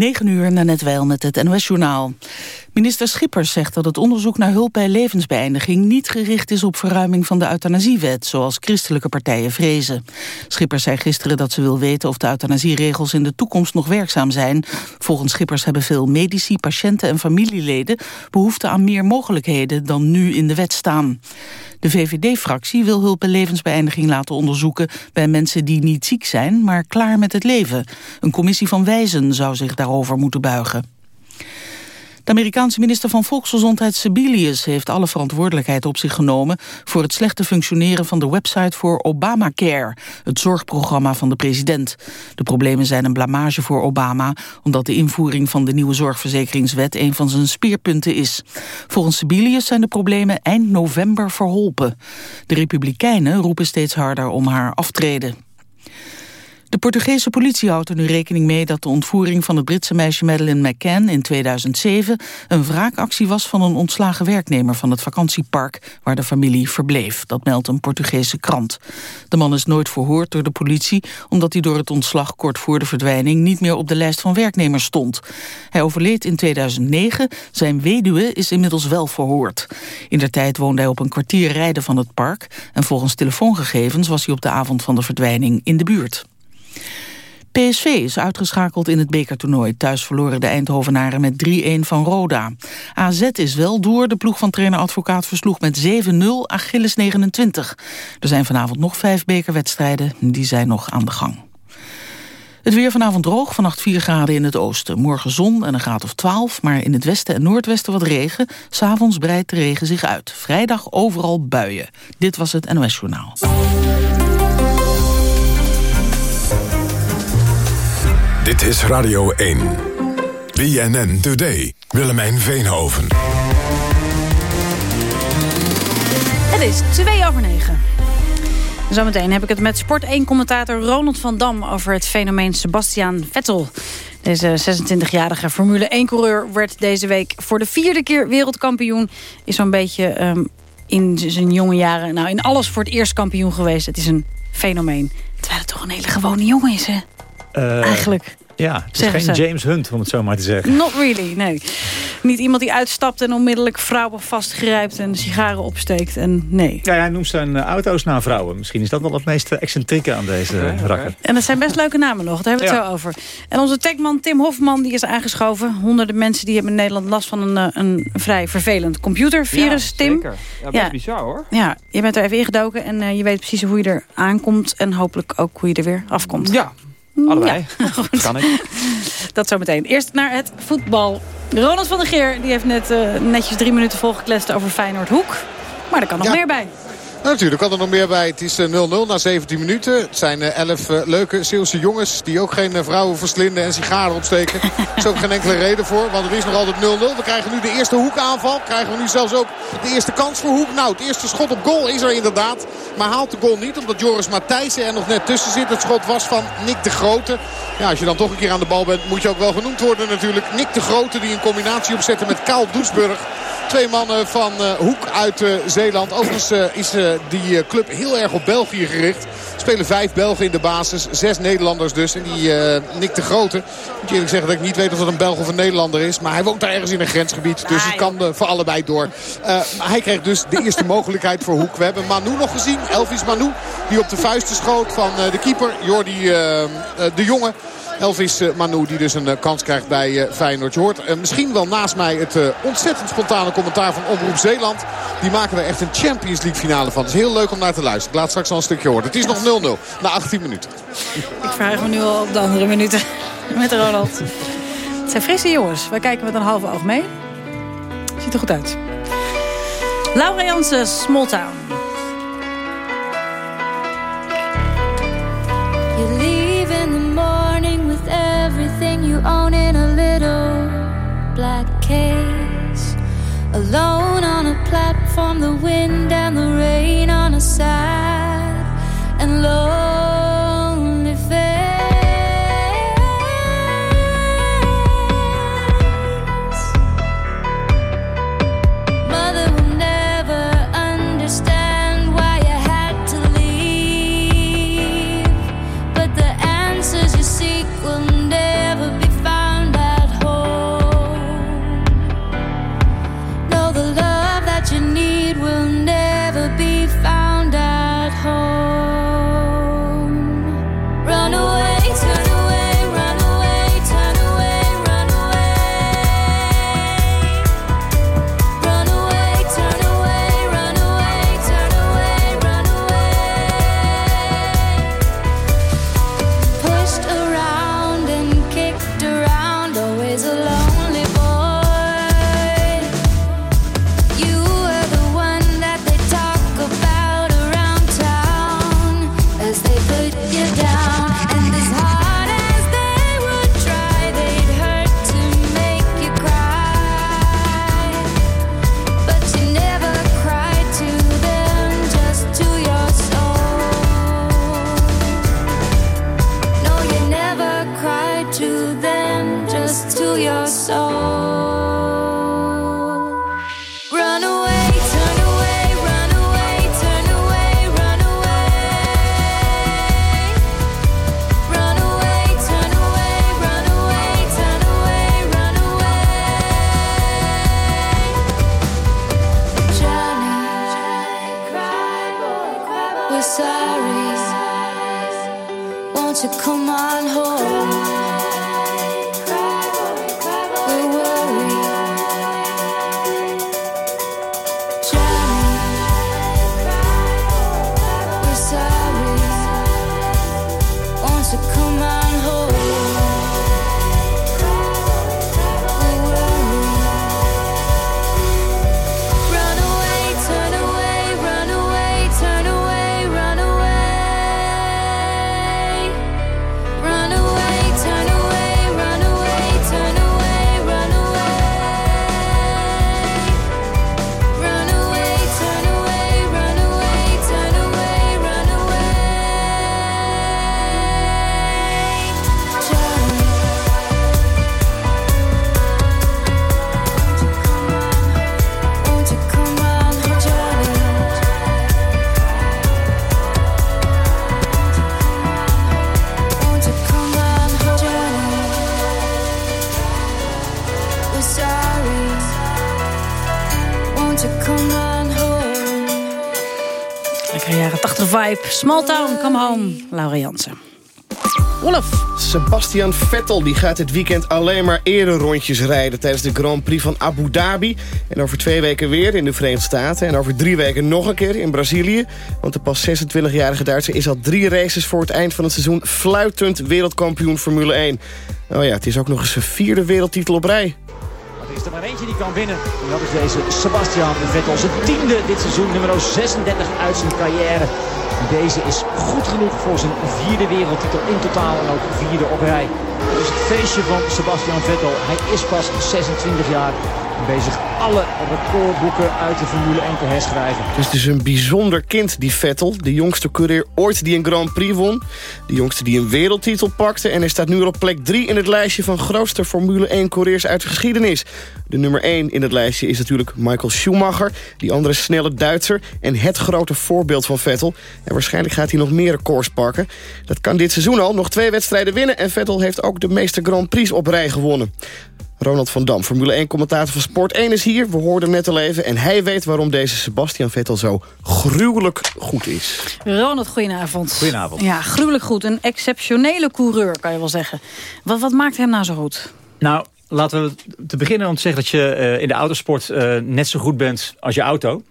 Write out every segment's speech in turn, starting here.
9 uur na net wel met het NOS-journaal. Minister Schippers zegt dat het onderzoek naar hulp bij levensbeëindiging... niet gericht is op verruiming van de euthanasiewet... zoals christelijke partijen vrezen. Schippers zei gisteren dat ze wil weten of de euthanasieregels... in de toekomst nog werkzaam zijn. Volgens Schippers hebben veel medici, patiënten en familieleden... behoefte aan meer mogelijkheden dan nu in de wet staan. De VVD-fractie wil hulp bij levensbeëindiging laten onderzoeken... bij mensen die niet ziek zijn, maar klaar met het leven. Een commissie van wijzen zou zich daarover moeten buigen. De Amerikaanse minister van Volksgezondheid Sebelius heeft alle verantwoordelijkheid op zich genomen voor het slechte functioneren van de website voor Obamacare, het zorgprogramma van de president. De problemen zijn een blamage voor Obama, omdat de invoering van de nieuwe zorgverzekeringswet een van zijn speerpunten is. Volgens Sebelius zijn de problemen eind november verholpen. De Republikeinen roepen steeds harder om haar aftreden. De Portugese politie houdt er nu rekening mee dat de ontvoering van het Britse meisje Madeleine McCann in 2007 een wraakactie was van een ontslagen werknemer van het vakantiepark waar de familie verbleef. Dat meldt een Portugese krant. De man is nooit verhoord door de politie omdat hij door het ontslag kort voor de verdwijning niet meer op de lijst van werknemers stond. Hij overleed in 2009, zijn weduwe is inmiddels wel verhoord. In der tijd woonde hij op een kwartier rijden van het park en volgens telefoongegevens was hij op de avond van de verdwijning in de buurt. PSV is uitgeschakeld in het bekertoernooi. Thuis verloren de Eindhovenaren met 3-1 van Roda. AZ is wel door. De ploeg van trainer Advocaat versloeg met 7-0 Achilles 29. Er zijn vanavond nog vijf bekerwedstrijden. Die zijn nog aan de gang. Het weer vanavond droog, vannacht 4 graden in het oosten. Morgen zon en een graad of 12, maar in het westen en noordwesten wat regen. S'avonds breidt de regen zich uit. Vrijdag overal buien. Dit was het NOS Journaal. Dit is Radio 1. BNN Today. Willemijn Veenhoven. Het is 2 over 9. Zometeen heb ik het met Sport 1-commentator Ronald van Dam... over het fenomeen Sebastian Vettel. Deze 26-jarige Formule 1-coureur werd deze week voor de vierde keer wereldkampioen. Is zo'n beetje um, in zijn jonge jaren, nou in alles voor het eerst kampioen geweest. Het is een fenomeen. Terwijl het toch een hele gewone jongen is, hè? Uh, Eigenlijk. Ja, het is geen James Hunt, om het zo maar te zeggen. Not really, nee. Niet iemand die uitstapt en onmiddellijk vrouwen vastgrijpt... en sigaren opsteekt, en nee. Ja, hij noemt zijn eh, auto's naar vrouwen. Misschien is dat wel het meest excentrieke aan deze okay, rakker. En dat zijn best leuke namen nog, daar hebben we het zo over. En onze techman Tim Hofman die is aangeschoven. Honderden mensen die hebben in Nederland last van een, eh, een vrij vervelend computervirus, ja, Tim. Zeker. Ja, best ja. bizar hoor. Ja, je bent er even ingedoken en uh, je weet precies hoe je er aankomt... en hopelijk ook hoe je er weer afkomt. Ja, Allebei. Ja, kan ik. Dat zometeen. Eerst naar het voetbal. Ronald van der Geer die heeft net uh, netjes drie minuten volgekletst over Feyenoord Hoek. Maar er kan nog ja. meer bij. Natuurlijk kan er nog meer bij. Het is 0-0 na 17 minuten. Het zijn 11 leuke Zeeuwse jongens die ook geen vrouwen verslinden en sigaren opsteken. Er is ook geen enkele reden voor, want het is nog altijd 0-0. We krijgen nu de eerste hoekaanval. Krijgen we nu zelfs ook de eerste kans voor Hoek. Nou, het eerste schot op goal is er inderdaad. Maar haalt de goal niet, omdat Joris Matthijssen er nog net tussen zit. Het schot was van Nick de Grote. Ja, als je dan toch een keer aan de bal bent, moet je ook wel genoemd worden natuurlijk. Nick de Grote die een combinatie opzette met Kaal Doesburg. Twee mannen van Hoek uit Zeeland. Overigens is die club heel erg op België gericht. Er spelen vijf Belgen in de basis. Zes Nederlanders dus. En die Nick de Grote. Moet je eerlijk zeggen dat ik niet weet of dat een Belg of een Nederlander is. Maar hij woont daar ergens in een grensgebied. Dus het kan voor allebei door. maar hij krijgt dus de eerste mogelijkheid voor Hoek. We hebben Manu nog gezien. Elvis Manu. Die op de vuisten schoot van de keeper. Jordi de Jonge. Elvis Manu die dus een kans krijgt bij Feyenoord. Je hoort misschien wel naast mij het ontzettend spontane commentaar van Omroep Zeeland. Die maken er echt een Champions League finale van. Het is heel leuk om naar te luisteren. Ik laat straks al een stukje horen. Het is nog 0-0 na 18 minuten. Ik vraag me nu al op de andere minuten met Ronald. Het zijn frisse jongens. Wij kijken met een halve oog mee. Ziet er goed uit. Laura Jansen, Small Town. Black case. Alone on a platform, the wind and the rain on a sad Lekkere jaren 80 vibe. Small Town, come home. Laura Jansen. Wolf. Sebastian Vettel die gaat dit weekend alleen maar rondjes rijden... tijdens de Grand Prix van Abu Dhabi. En over twee weken weer in de Verenigde Staten. En over drie weken nog een keer in Brazilië. Want de pas 26-jarige Duitser is al drie races voor het eind van het seizoen... fluitend wereldkampioen Formule 1. Oh ja, het is ook nog eens zijn vierde wereldtitel op rij. Is er maar eentje die kan winnen. En dat is deze Sebastian Vettel. Zijn tiende dit seizoen, nummer 36 uit zijn carrière. Deze is goed genoeg voor zijn vierde wereldtitel in totaal en ook vierde op rij. Is het feestje van Sebastian Vettel. Hij is pas 26 jaar bezig alle recordboeken uit de Formule 1 te herschrijven. Dus het is een bijzonder kind, die Vettel. De jongste coureur ooit die een Grand Prix won. De jongste die een wereldtitel pakte. En hij staat nu op plek 3 in het lijstje van grootste Formule 1-coureurs uit de geschiedenis. De nummer 1 in het lijstje is natuurlijk Michael Schumacher. Die andere snelle Duitser. En het grote voorbeeld van Vettel. En waarschijnlijk gaat hij nog meer records pakken. Dat kan dit seizoen al. Nog twee wedstrijden winnen. En Vettel heeft ook de meeste Grand Prix op rij gewonnen. Ronald van Dam, Formule 1-commentator van Sport 1 is hier. We hoorden hem net al even. En hij weet waarom deze Sebastian Vettel zo gruwelijk goed is. Ronald, goedenavond. Goedenavond. Ja, gruwelijk goed. Een exceptionele coureur, kan je wel zeggen. Wat, wat maakt hem nou zo goed? Nou, laten we te beginnen om te zeggen dat je eh, in de autosport eh, net zo goed bent als je auto.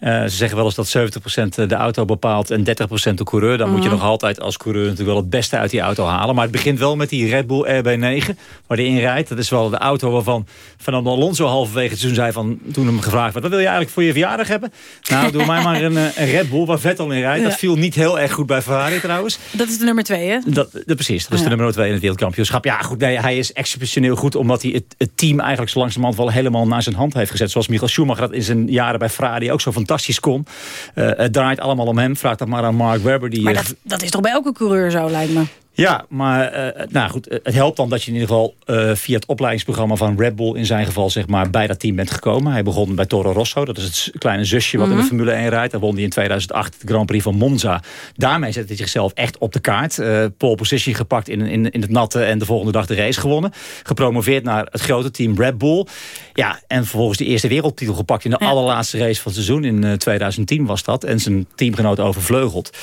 Eh, ze zeggen wel eens dat 70% de auto bepaalt en 30% de coureur. Dan moet je nog altijd als coureur natuurlijk wel het beste uit die auto halen. Maar het begint wel met die Red Bull RB9 waar hij in rijdt. Dat is wel de auto waarvan Fernando Alonso halverwege het seizoen zei van... toen hem gevraagd werd, wat wil je eigenlijk voor je verjaardag hebben? Nou, doe mij maar een, een Red Bull waar Vettel in rijdt. Dat viel niet heel erg goed bij Ferrari trouwens. Dat is de nummer twee, hè? Dat, dat, precies, dat is de nummer 2 in het wereldkampioenschap. Ja, goed, nee, hij is exceptioneel goed... omdat hij het, het team eigenlijk zo langzamerhand wel helemaal naar zijn hand heeft gezet. Zoals Michael Schumacher dat in zijn jaren bij Ferrari ook zo fantastisch kon. Uh, het draait allemaal om hem. Vraag dat maar aan Mark Webber. Die, maar dat, dat is toch bij elke coureur zo, lijkt me? Ja, maar uh, nou goed, het helpt dan dat je in ieder geval uh, via het opleidingsprogramma van Red Bull in zijn geval zeg maar bij dat team bent gekomen. Hij begon bij Toro Rosso, dat is het kleine zusje wat mm -hmm. in de Formule 1 rijdt. Daar won hij in 2008 de Grand Prix van Monza. Daarmee zette hij zichzelf echt op de kaart. Uh, pole position gepakt in, in, in het natte en de volgende dag de race gewonnen. Gepromoveerd naar het grote team Red Bull. Ja, en vervolgens de eerste wereldtitel gepakt in de ja. allerlaatste race van het seizoen. In 2010 was dat. En zijn teamgenoot overvleugeld.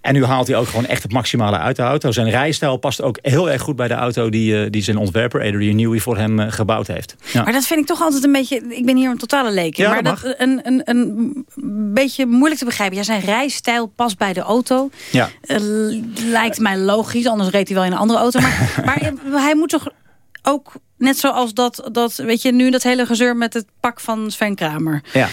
En nu haalt hij ook gewoon echt het maximale uit de auto. Zijn rijstijl past ook heel erg goed bij de auto die, uh, die zijn ontwerper Adrian Newey voor hem uh, gebouwd heeft. Ja. Maar dat vind ik toch altijd een beetje, ik ben hier een totale leek. Ja, maar dat, dat een, een, een beetje moeilijk te begrijpen. Ja, zijn rijstijl past bij de auto. Ja. Uh, lijkt mij logisch, anders reed hij wel in een andere auto. Maar, maar hij moet toch ook net zoals dat, dat, weet je, nu dat hele gezeur met het pak van Sven Kramer. Ja.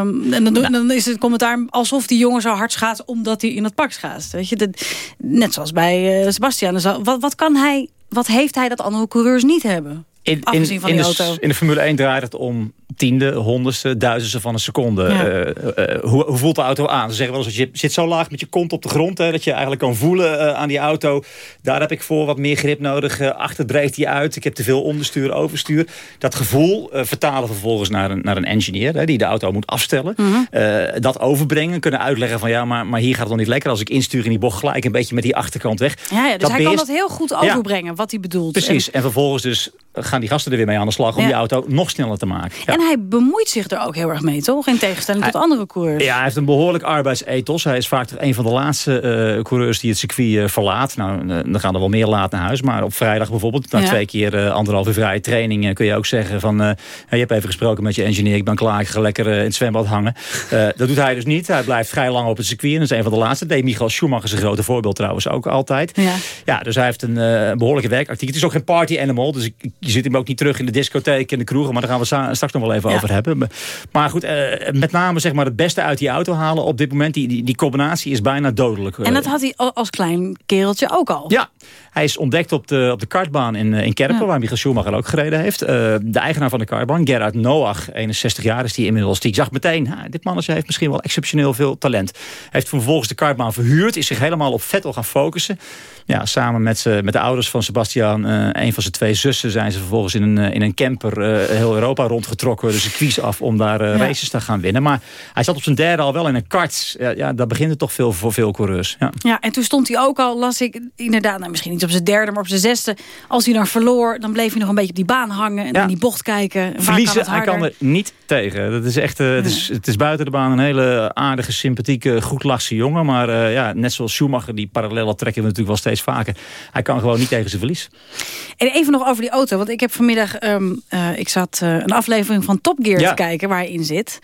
Um, en dan, nou. dan is het commentaar alsof die jongen zo hard gaat omdat hij in het pak gaat. Weet je, dat, net zoals bij uh, Sebastian. Wat, wat kan hij, wat heeft hij dat andere coureurs niet hebben? In, in, in, de, in, de, Formule 1 draait het om tiende, honderdste, duizendste van een seconde. Uh, hoe, hoe, voelt de auto aan? Ze zeggen wel eens, je zit zo laag met je kont op de grond... Hè, dat je eigenlijk kan voelen aan die auto. Daar heb ik voor wat meer grip nodig. achter breekt hij uit. Ik heb te veel onderstuur, overstuur. Dat gevoel vertalen vervolgens naar een, naar een engineer... Hè, die de auto moet afstellen. Mhm. dat overbrengen, kunnen uitleggen van... ja, maar, maar hier gaat het nog niet lekker. Als ik instuur in die bocht gelijk een beetje met die achterkant weg. Ja, ja dus dat hij kan dat heel goed overbrengen, wat hij bedoelt. Precies, en, vervolgens dus gaan die gasten er weer mee aan de slag... om die auto nog sneller te maken. En hij bemoeit zich er ook heel erg mee, toch? In tegenstelling tot andere coureurs. Ja, hij heeft een behoorlijk arbeidsethos. Hij is vaak een van de laatste uh, coureurs die het circuit uh, verlaat. Nou, uh, dan gaan er wel meer laat naar huis. Maar op vrijdag bijvoorbeeld, na twee keer anderhalf uur vrije training... kun je ook zeggen van... je hebt even gesproken met je engineer, ik ben klaar, ik ga lekker in het zwembad hangen. dat doet hij dus niet. Hij blijft vrij lang op het circuit. En dat is een van de laatste. deed Michael Schumacher zijn grote voorbeeld trouwens ook altijd. Ja, ja dus hij heeft een behoorlijke werkactiek. Het is ook geen party animal, dus ik, je zit hem ook niet terug in de discotheek en de kroegen. Maar daar gaan we straks nog wel even over hebben. Maar goed, eh, met name zeg maar het beste uit die auto halen op dit moment. Die, die, die combinatie is bijna dodelijk. En dat had hij als klein kereltje ook al? Ja, hij is ontdekt op de, op de kartbaan in, eh, in Kerpen, waar Michael Schumacher ook gereden heeft. Uh, de eigenaar van de kartbaan, Gerard Noach, 61 jaar is die inmiddels. Die zag meteen, dit mannetje heeft misschien wel exceptioneel veel talent. Hij heeft vervolgens de kartbaan verhuurd, is zich helemaal op Vettel gaan focussen. Ja, samen met, met de ouders van Sebastian, uh, een van zijn twee zussen, zijn ze vervolgens in een, in een camper heel Europa rondgetrokken. De circuits af om daar races te gaan winnen. Maar hij zat op zijn derde al wel in een kart. Ja, ja daar begint het toch veel voor veel coureurs. Ja. ja, en toen stond hij ook al, las ik inderdaad, nou, misschien niet op zijn derde, maar op zijn zesde. Als hij dan verloor, dan bleef hij nog een beetje op die baan hangen. En in die bocht kijken. Verliezen, kan hij kan er niet tegen. Dat is echt, uh, het, is, het is buiten de baan een hele aardige, sympathieke, goed jongen. Maar uh, ja, net zoals Schumacher, die parallellen trekken we natuurlijk wel steeds vaker. Hij kan gewoon niet tegen zijn verlies. En even nog over die auto. Want ik heb vanmiddag, um, uh, ik zat een aflevering van Top Gear te kijken waar hij in zit.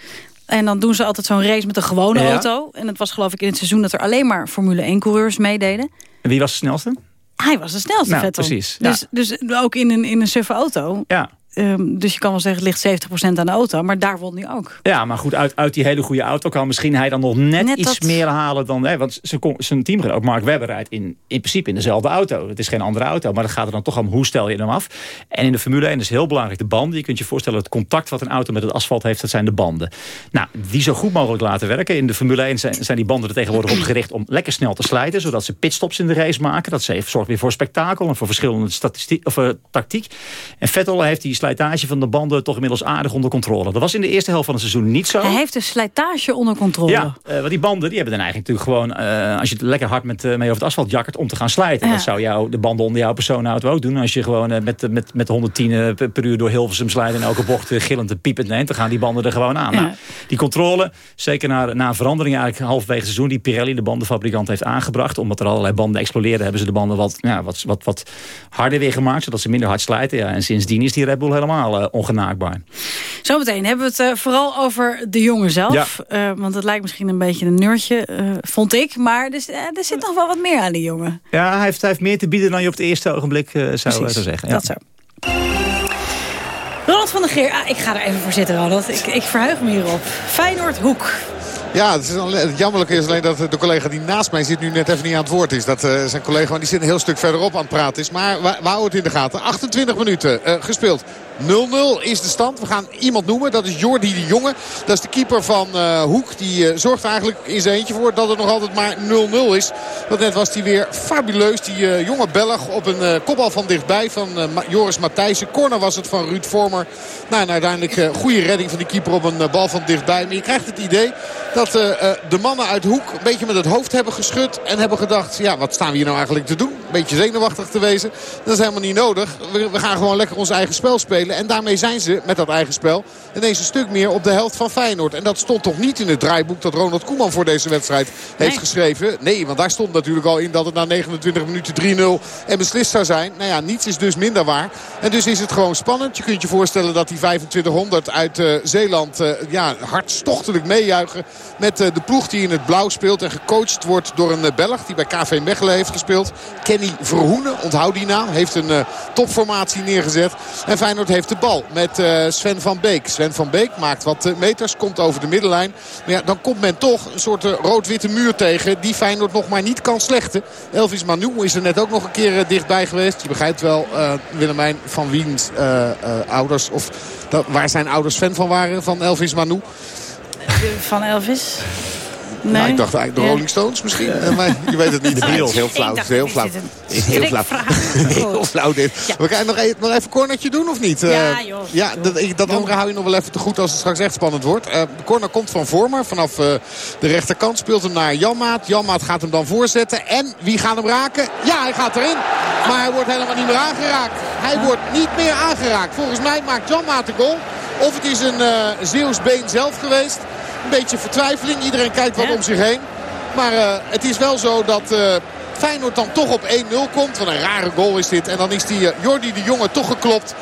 En dan doen ze altijd zo'n race met een gewone auto. En het was geloof ik in het seizoen dat er alleen maar Formule 1 coureurs meededen. En wie was de snelste? Hij was de snelste, nou, Vettel. Precies. Dus, dus ook in een, in een suffe auto. Ja. Um, dus je kan wel zeggen, het ligt 70% aan de auto. Maar daar won hij ook. Ja, maar goed, uit, uit die hele goede auto kan misschien hij dan nog net, iets meer halen dan... Hè, want zijn teamgenoot Mark Webber rijdt in, in principe in dezelfde auto. Het is geen andere auto, maar dat gaat er dan toch om hoe stel je hem af. En in de Formule 1 is heel belangrijk de banden. Je kunt je voorstellen, het contact wat een auto met het asfalt heeft... dat zijn de banden. Nou, die zo goed mogelijk laten werken. In de Formule 1 zijn, zijn die banden er tegenwoordig op gericht... om lekker snel te slijten, zodat ze pitstops in de race maken. Dat zorgt weer voor spektakel en voor verschillende statistiek, of, uh, tactiek. En Vettel heeft die slijtage van de banden toch inmiddels aardig onder controle. Dat was in de eerste helft van het seizoen niet zo. Hij heeft de slijtage onder controle. Ja, uh, want die banden die hebben dan eigenlijk natuurlijk gewoon... Uh, als je het lekker hard met, uh, mee over het asfalt jakkert om te gaan slijten. Dat zou jou, de banden onder jouw persoonauto ook doen. Als je gewoon met, met, met 110 per uur door Hilversum slijten... en elke bocht gillend en piepend neemt, dan gaan die banden er gewoon aan. Nou, die controle, zeker na, na een verandering eigenlijk halverwege het seizoen... die Pirelli, de bandenfabrikant, heeft aangebracht. Omdat er allerlei banden explodeerden, hebben ze de banden wat, ja, wat, wat, wat harder weer gemaakt... zodat ze minder hard slijten. Ja, en sindsdien is die Red Bull helemaal ongenaamd ongenaakbaar. Zometeen hebben we het uh, vooral over de jongen zelf. Ja. Uh, want het lijkt misschien een beetje een nerdje, uh, vond ik. Maar er, er, zit nog wel wat meer aan die jongen. Ja, hij heeft, hij heeft meer te bieden dan je op het eerste ogenblik zou, zou zeggen. Ja. Dat zo. Ronald van der Geer, ah, ik ga er even voor zitten, Ronald. Ik, ik verheug me hierop. Feyenoord Hoek. Ja, het, is het jammerlijke is alleen dat de collega die naast mij zit nu net even niet aan het woord is. Dat uh, zijn collega want die zit een heel stuk verderop aan het praten is. Maar we, we houden het in de gaten. 28 minuten uh, gespeeld. 0-0 is de stand. We gaan iemand noemen. Dat is Jordi de Jonge. Dat is de keeper van uh, Hoek. Die uh, zorgt eigenlijk in zijn eentje voor dat het nog altijd maar 0-0 is. Want net was hij weer fabuleus. Die uh, jonge Belg op een kopbal van dichtbij van Joris Matthijssen. Corner was het van Ruud Vormer. Nou, en uiteindelijk goede redding van die keeper op een bal van dichtbij. Maar je krijgt het idee dat de mannen uit Hoek een beetje met het hoofd hebben geschud. En hebben gedacht, ja, wat staan we hier nou eigenlijk te doen? Een beetje zenuwachtig te wezen. Dat is helemaal niet nodig. We, we gaan gewoon lekker ons eigen spel spelen. En daarmee zijn ze met dat eigen spel ineens een stuk meer op de helft van Feyenoord. En dat stond toch niet in het draaiboek dat Ronald Koeman voor deze wedstrijd heeft geschreven. Nee, want daar stond natuurlijk al in dat het na 29 minuten 3-0 en beslist zou zijn. Nou ja, niets is dus minder waar. En dus is het gewoon spannend. Je kunt je voorstellen dat die 2500 uit uh, Zeeland uh, ja, hartstochtelijk meejuichen. Met uh, de ploeg die in het blauw speelt en gecoacht wordt door een Belg die bij KV Mechelen heeft gespeeld. Kenny Verhoenen, onthoud die naam. Heeft een topformatie neergezet. En Feyenoord heeft de bal met uh, Sven van Beek. Sven van Beek maakt wat uh, meters, komt over de middenlijn. Maar ja, dan komt men toch een soort rood-witte muur tegen... die Feyenoord nog maar niet kan slechten. Elvis Manu is er net ook nog een keer dichtbij geweest. Je begrijpt wel, Willemijn, van wiens ouders... of waar zijn ouders fan van waren, van Elvis Manu. Van Elvis? Nee. Nou, ik dacht eigenlijk de Rolling Stones misschien. Ja. Maar je weet het niet. De Beatles. Heel flauw. Dacht, heel flauw. Heel flauw. heel flauw dit. Ja. We gaan nog even, nog even cornertje doen of niet? Ja, uh, joh. Ja, dat, dat andere hou je nog wel even te goed als het straks echt spannend wordt. Uh, de corner komt van Vormer. Vanaf uh, de rechterkant speelt hem naar Janmaat. Janmaat gaat hem dan voorzetten. En wie gaat hem raken? Ja, hij gaat erin. Maar hij wordt helemaal niet meer aangeraakt. Hij wordt niet meer aangeraakt. Volgens mij maakt Janmaat de goal. Of het is een Zeeuws been zelf geweest. Een beetje vertwijfeling. Iedereen kijkt wat om zich heen. Maar uh, het is wel zo dat uh, Feyenoord dan toch op 1-0 komt. Wat een rare goal is dit. En dan is die uh, Jordi de Jonge toch geklopt.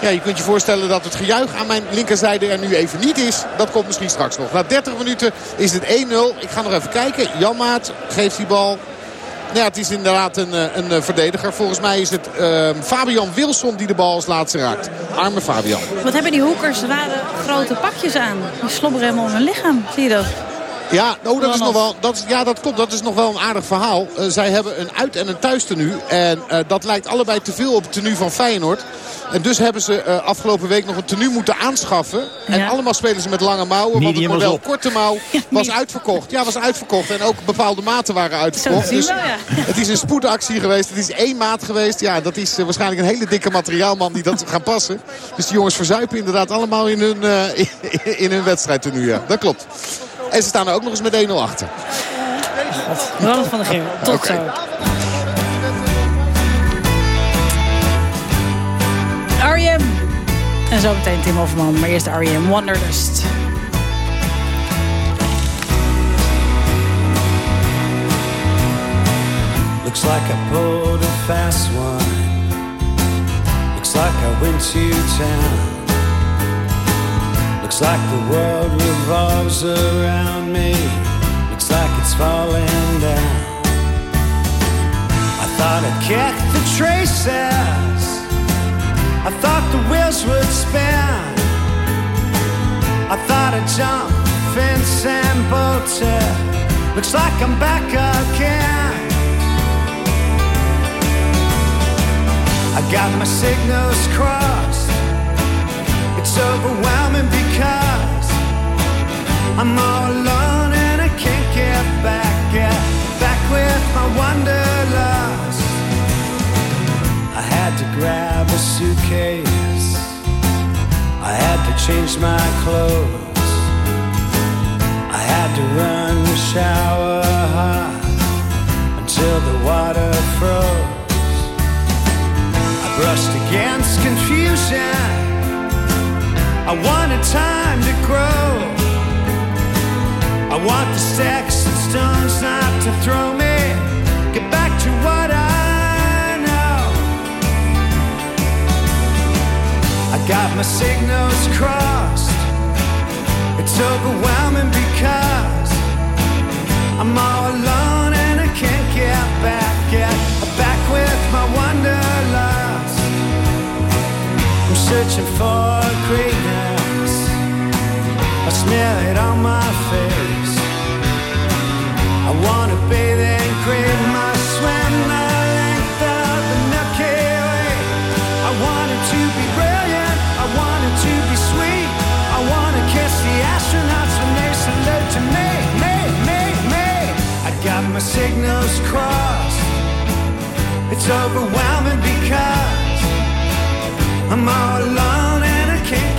Ja, je kunt je voorstellen dat het gejuich aan mijn linkerzijde er nu even niet is. Dat komt misschien straks nog. Na 30 minuten is het 1-0. Ik ga nog even kijken. Janmaat geeft die bal ja, het is inderdaad een, een verdediger. Volgens mij is het uh, Fabian Wilson die de bal als laatste raakt. Arme Fabian. Wat hebben die hoekers? Er waren grote pakjes aan. Die slobberen helemaal om hun lichaam. Zie je dat? Ja, oh, dat is nog wel, dat is, ja, dat klopt. Dat is nog wel een aardig verhaal. Uh, zij hebben een uit- en een thuis tenue. En uh, dat lijkt allebei te veel op het tenue van Feyenoord. En dus hebben ze uh, afgelopen week nog een tenue moeten aanschaffen. En ja. allemaal spelen ze met lange mouwen. Want het model korte mouw was uitverkocht. Ja, was uitverkocht. En ook bepaalde maten waren uitverkocht. Dus het is een spoedactie geweest. Het is één maat geweest. Ja, dat is waarschijnlijk een hele dikke materiaalman die dat gaan passen. Dus die jongens verzuipen inderdaad allemaal in hun, in, in hun wedstrijd tenue. Ja. Dat klopt. En ze staan er ook nog eens met 1-0 achter. Ronald van der Geer, tot okay. zo. R.E.M. En zo meteen Tim Hofman, maar eerst R.E.M. Wanderlust. Looks like I pulled a fast one Looks like I went to town Looks like the world revolves around me. Looks like it's falling down. I thought I'd kick the traces. I thought the wheels would spin. I thought I'd jump fence and bolt it. Looks like I'm back again. I got my signals crossed. It's overwhelming because I'm all alone and I can't get back, get back with my wanderlust. I had to grab a suitcase. I had to change my clothes. I had to run the shower hot until the water froze. I brushed against confusion. I wanted time to grow. I want the sticks and stones not to throw me. Get back to what I know. I got my signals crossed. It's overwhelming because I'm all alone and I can't get back. Get back with my wanderlust. I'm searching for greatness. I smear it on my face. I wanna bathe and create my swim the length of the Milky Way. I wanted to be brilliant. I wanted to be sweet. I wanna kiss the astronauts when they salute to me, me, me, me. I got my signals crossed. It's overwhelming because I'm all alone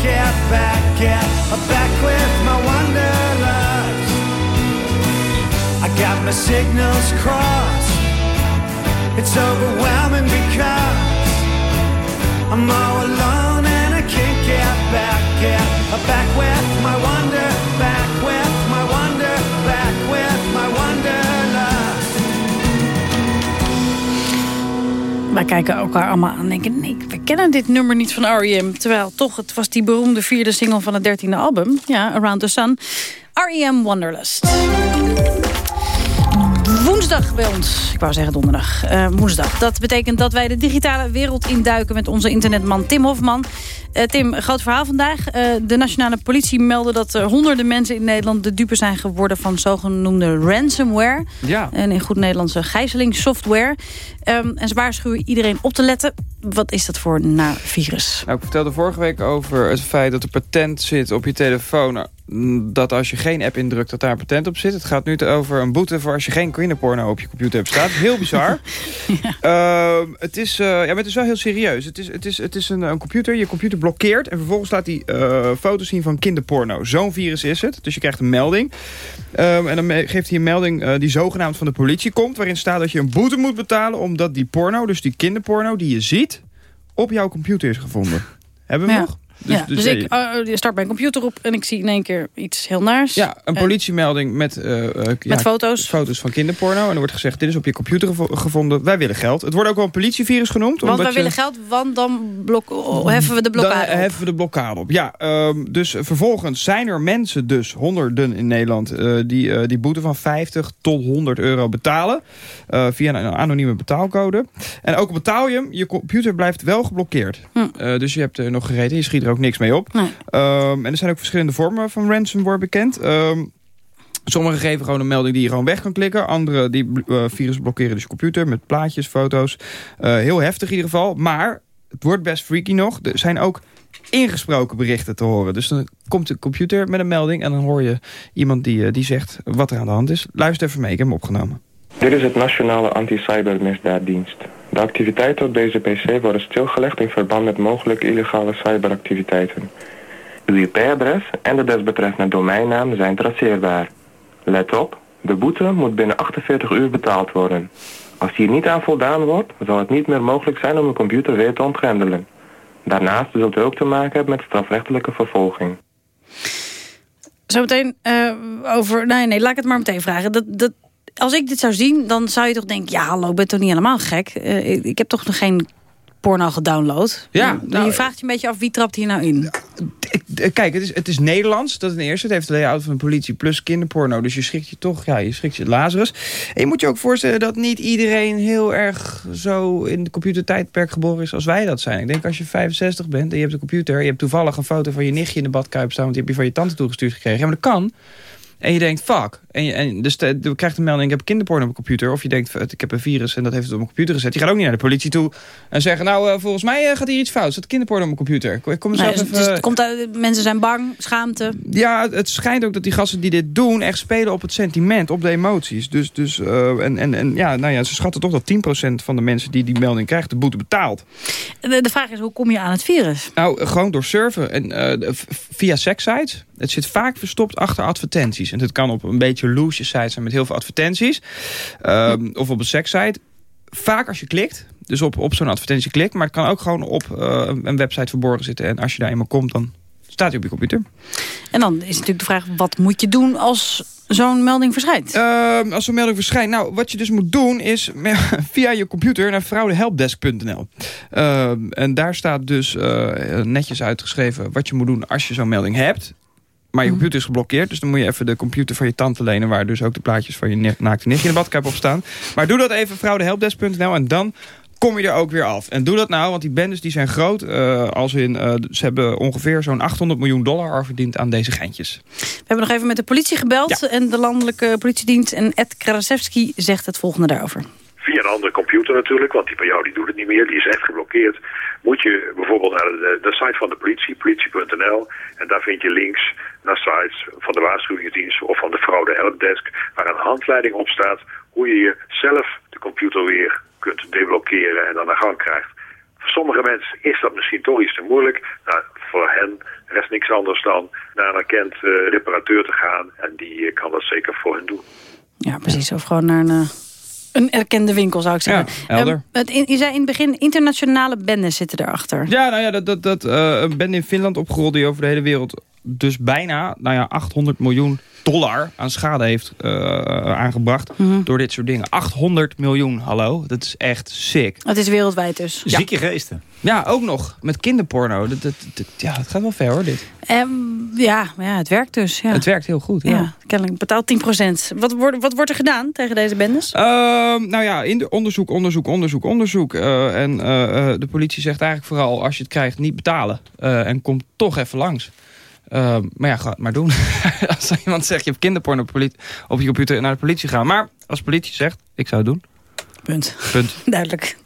get back, get back with my wanderlust. I got my signals crossed. It's overwhelming because I'm all alone and I can't get back, get back with my wonder, back with my wonder, back with my wanderlust. Wij kijken elkaar allemaal aan en denken... nee, kennen dit nummer niet van R.E.M. Terwijl toch, het was die beroemde vierde single van het dertiende album. Ja, Around the Sun. R.E.M. Wanderlust. Woensdag bij ons. Ik wou zeggen donderdag. Uh, woensdag. Dat betekent dat wij de digitale wereld induiken... met onze internetman Tim Hofman. Uh, Tim, groot verhaal vandaag. Uh, de nationale politie meldde dat er honderden mensen in Nederland... de dupe zijn geworden van zogenoemde ransomware. Ja. En in goed Nederlandse gijzelingssoftware. Um, en ze waarschuwen iedereen op te letten. Wat is dat voor een virus? Nou, ik vertelde vorige week over het feit dat er patent zit op je telefoon nou, dat als je geen app indrukt dat daar een patent op zit. Het gaat nu over een boete voor als je geen kinderporno op je computer hebt staan. Heel bizar. ja. Uh, het, is, uh, ja, maar het is wel heel serieus. Het is, het is, het is een, een computer. Je computer blokkeert en vervolgens laat hij uh, foto's zien van kinderporno. Zo'n virus is het. Dus je krijgt een melding. Um, en dan geeft hij een melding uh, die zogenaamd van de politie komt. Waarin staat dat je een boete moet betalen omdat die porno, dus die kinderporno die je ziet, op jouw computer is gevonden. Hebben we ja. nog? Dus, ja, dus, dus ik uh, start mijn computer op en ik zie in één keer iets heel naars. Ja, een politiemelding met, uh, met ja, foto's. foto's van kinderporno. En er wordt gezegd, dit is op je computer gevonden. Wij willen geld. Het wordt ook wel een politievirus genoemd. Want wij je... willen geld, want dan blok heffen we de blokkade dan op. heffen we de blokkade op, ja. Um, dus vervolgens zijn er mensen dus, honderden in Nederland... Uh, die die boete van 50 tot 100 euro betalen. via een anonieme betaalcode. En ook betaal je hem, je computer blijft wel geblokkeerd. Hm. dus je hebt er nog gereden, je schiet er ook niks mee op. Nee. Um, en er zijn ook verschillende vormen van ransomware bekend. Um, Sommigen geven gewoon een melding die je gewoon weg kan klikken. Andere die uh, virus blokkeren dus je computer met plaatjes, foto's. Uh, heel heftig in ieder geval. Maar het wordt best freaky nog. Er zijn ook ingesproken berichten te horen. Dus dan komt de computer met een melding... en dan hoor je iemand die, uh, die zegt wat er aan de hand is. Luister even mee, ik heb hem opgenomen. Dit is het Nationale Anti-Cybermisdaaddienst. De activiteiten op deze pc worden stilgelegd in verband met mogelijke illegale cyberactiviteiten. Uw IP-adres en de desbetreffende domeinnaam zijn traceerbaar. Let op, de boete moet binnen 48 uur betaald worden. Als hier niet aan voldaan wordt, zal het niet meer mogelijk zijn om uw computer weer te ontgrendelen. Daarnaast zult u ook te maken hebben met strafrechtelijke vervolging. Zometeen uh, over... Nee, nee, laat ik het maar meteen vragen. Dat, dat, als ik dit zou zien, dan zou je toch denken... ja, hallo, ben toch niet helemaal gek? Uh, ik, ik, heb toch nog geen porno gedownload? Ja, nou, je vraagt je een beetje af, wie trapt hier nou in? Kijk, het is, het is Nederlands, dat is een eerste. Het heeft de layout van de politie plus kinderporno. Dus je schrikt je toch, ja, je schrikt je Lazarus. En je moet je ook voorstellen dat niet iedereen heel erg zo in de computertijdperk geboren is als wij dat zijn. Ik denk als je 65 bent en je hebt een computer... je hebt toevallig een foto van je nichtje in de badkuip staan... want die heb je van je tante toegestuurd gekregen. Ja, maar dat kan... En je denkt, fuck. En, je, en dus de, krijgt een melding, ik heb kinderporno op mijn computer. Of je denkt, ik heb een virus en dat heeft het op mijn computer gezet. Je gaat ook niet naar de politie toe en zeggen... nou, uh, volgens mij uh, gaat hier iets fout. Zat kinderporno op mijn computer. Ik kom nee, dus, even, dus het komt uit, mensen zijn bang, schaamte. Ja, het schijnt ook dat die gasten die dit doen... echt spelen op het sentiment, op de emoties. Dus, dus uh, en, en, en ja, nou ja, ze schatten toch dat 10% van de mensen die die melding krijgt... de boete betaalt. De, de vraag is, hoe kom je aan het virus? Nou, gewoon door surfen. En, via sekssites. Het zit vaak verstopt achter advertenties. En dat kan op een beetje loose sites zijn met heel veel advertenties. Um, of op een sekssite. Vaak als je klikt, dus op, op zo'n advertentie klikt. Maar het kan ook gewoon op uh, een website verborgen zitten. En als je daar eenmaal komt, dan staat hij op je computer. En dan is natuurlijk de vraag, wat moet je doen als zo'n melding verschijnt? Uh, als zo'n melding verschijnt, nou, wat je dus moet doen is via je computer naar fraudehelpdesk.nl. Uh, en daar staat dus uh, netjes uitgeschreven wat je moet doen als je zo'n melding hebt. Maar je computer is geblokkeerd, dus dan moet je even de computer van je tante lenen... waar dus ook de plaatjes van je naakte nichtje in de badkuip op staan. Maar doe dat even, fraudehelpdesk.nl, en dan kom je er ook weer af. En doe dat nou, want die bendes die zijn groot. Uh, als in, uh, ze hebben ongeveer zo'n 800 miljoen dollar verdiend aan deze geintjes. We hebben nog even met de politie gebeld. Ja. En de landelijke politiedienst en Ed Krasewski zegt het volgende daarover. Via een andere computer natuurlijk, want die van jou die doet het niet meer. Die is echt geblokkeerd. Moet je bijvoorbeeld naar de, de site van de politie, politie.nl. En daar vind je links naar sites van de waarschuwingsdienst of van de fraude helpdesk. Waar een handleiding op staat hoe je zelf de computer weer kunt deblokkeren en dan naar gang krijgt. Voor sommige mensen is dat misschien toch iets te moeilijk. Nou, voor hen rest niks anders dan naar een erkend uh, reparateur te gaan. En die uh, kan dat zeker voor hen doen. Ja, precies. Of gewoon naar een, uh, een erkende winkel, zou ik zeggen. Ja, helder. Um, het, je zei in het begin, internationale bendes zitten erachter. Ja, nou ja, dat, dat, dat een bende in Finland opgerold die over de hele wereld dus bijna nou ja, 800 miljoen dollar aan schade heeft uh, aangebracht Mhm. door dit soort dingen. 800 miljoen, hallo. Dat is echt sick. Het is wereldwijd dus. Zieke geesten. Ja, ook nog. Met kinderporno. Dat, dat, dat- ja, het gaat wel ver hoor, dit. Ehm, ja, maar ja, het werkt dus. Ja. Het werkt heel goed. Ja. Ja, kennelijk betaalt 10%. Wat, wordt wat wordt er gedaan tegen deze bendes? Ehm, nou ja, in de onderzoek, onderzoek, onderzoek, onderzoek. Eh, en eh, eh, de politie zegt eigenlijk vooral... als je het krijgt, niet betalen. Eh, en kom toch even langs. Ehm, maar ja, ga het maar doen. als iemand zegt, je hebt kinderporno op, je computer... naar de politie gaan. Maar als politie zegt, ik zou het doen. Punt. Punt. Duidelijk.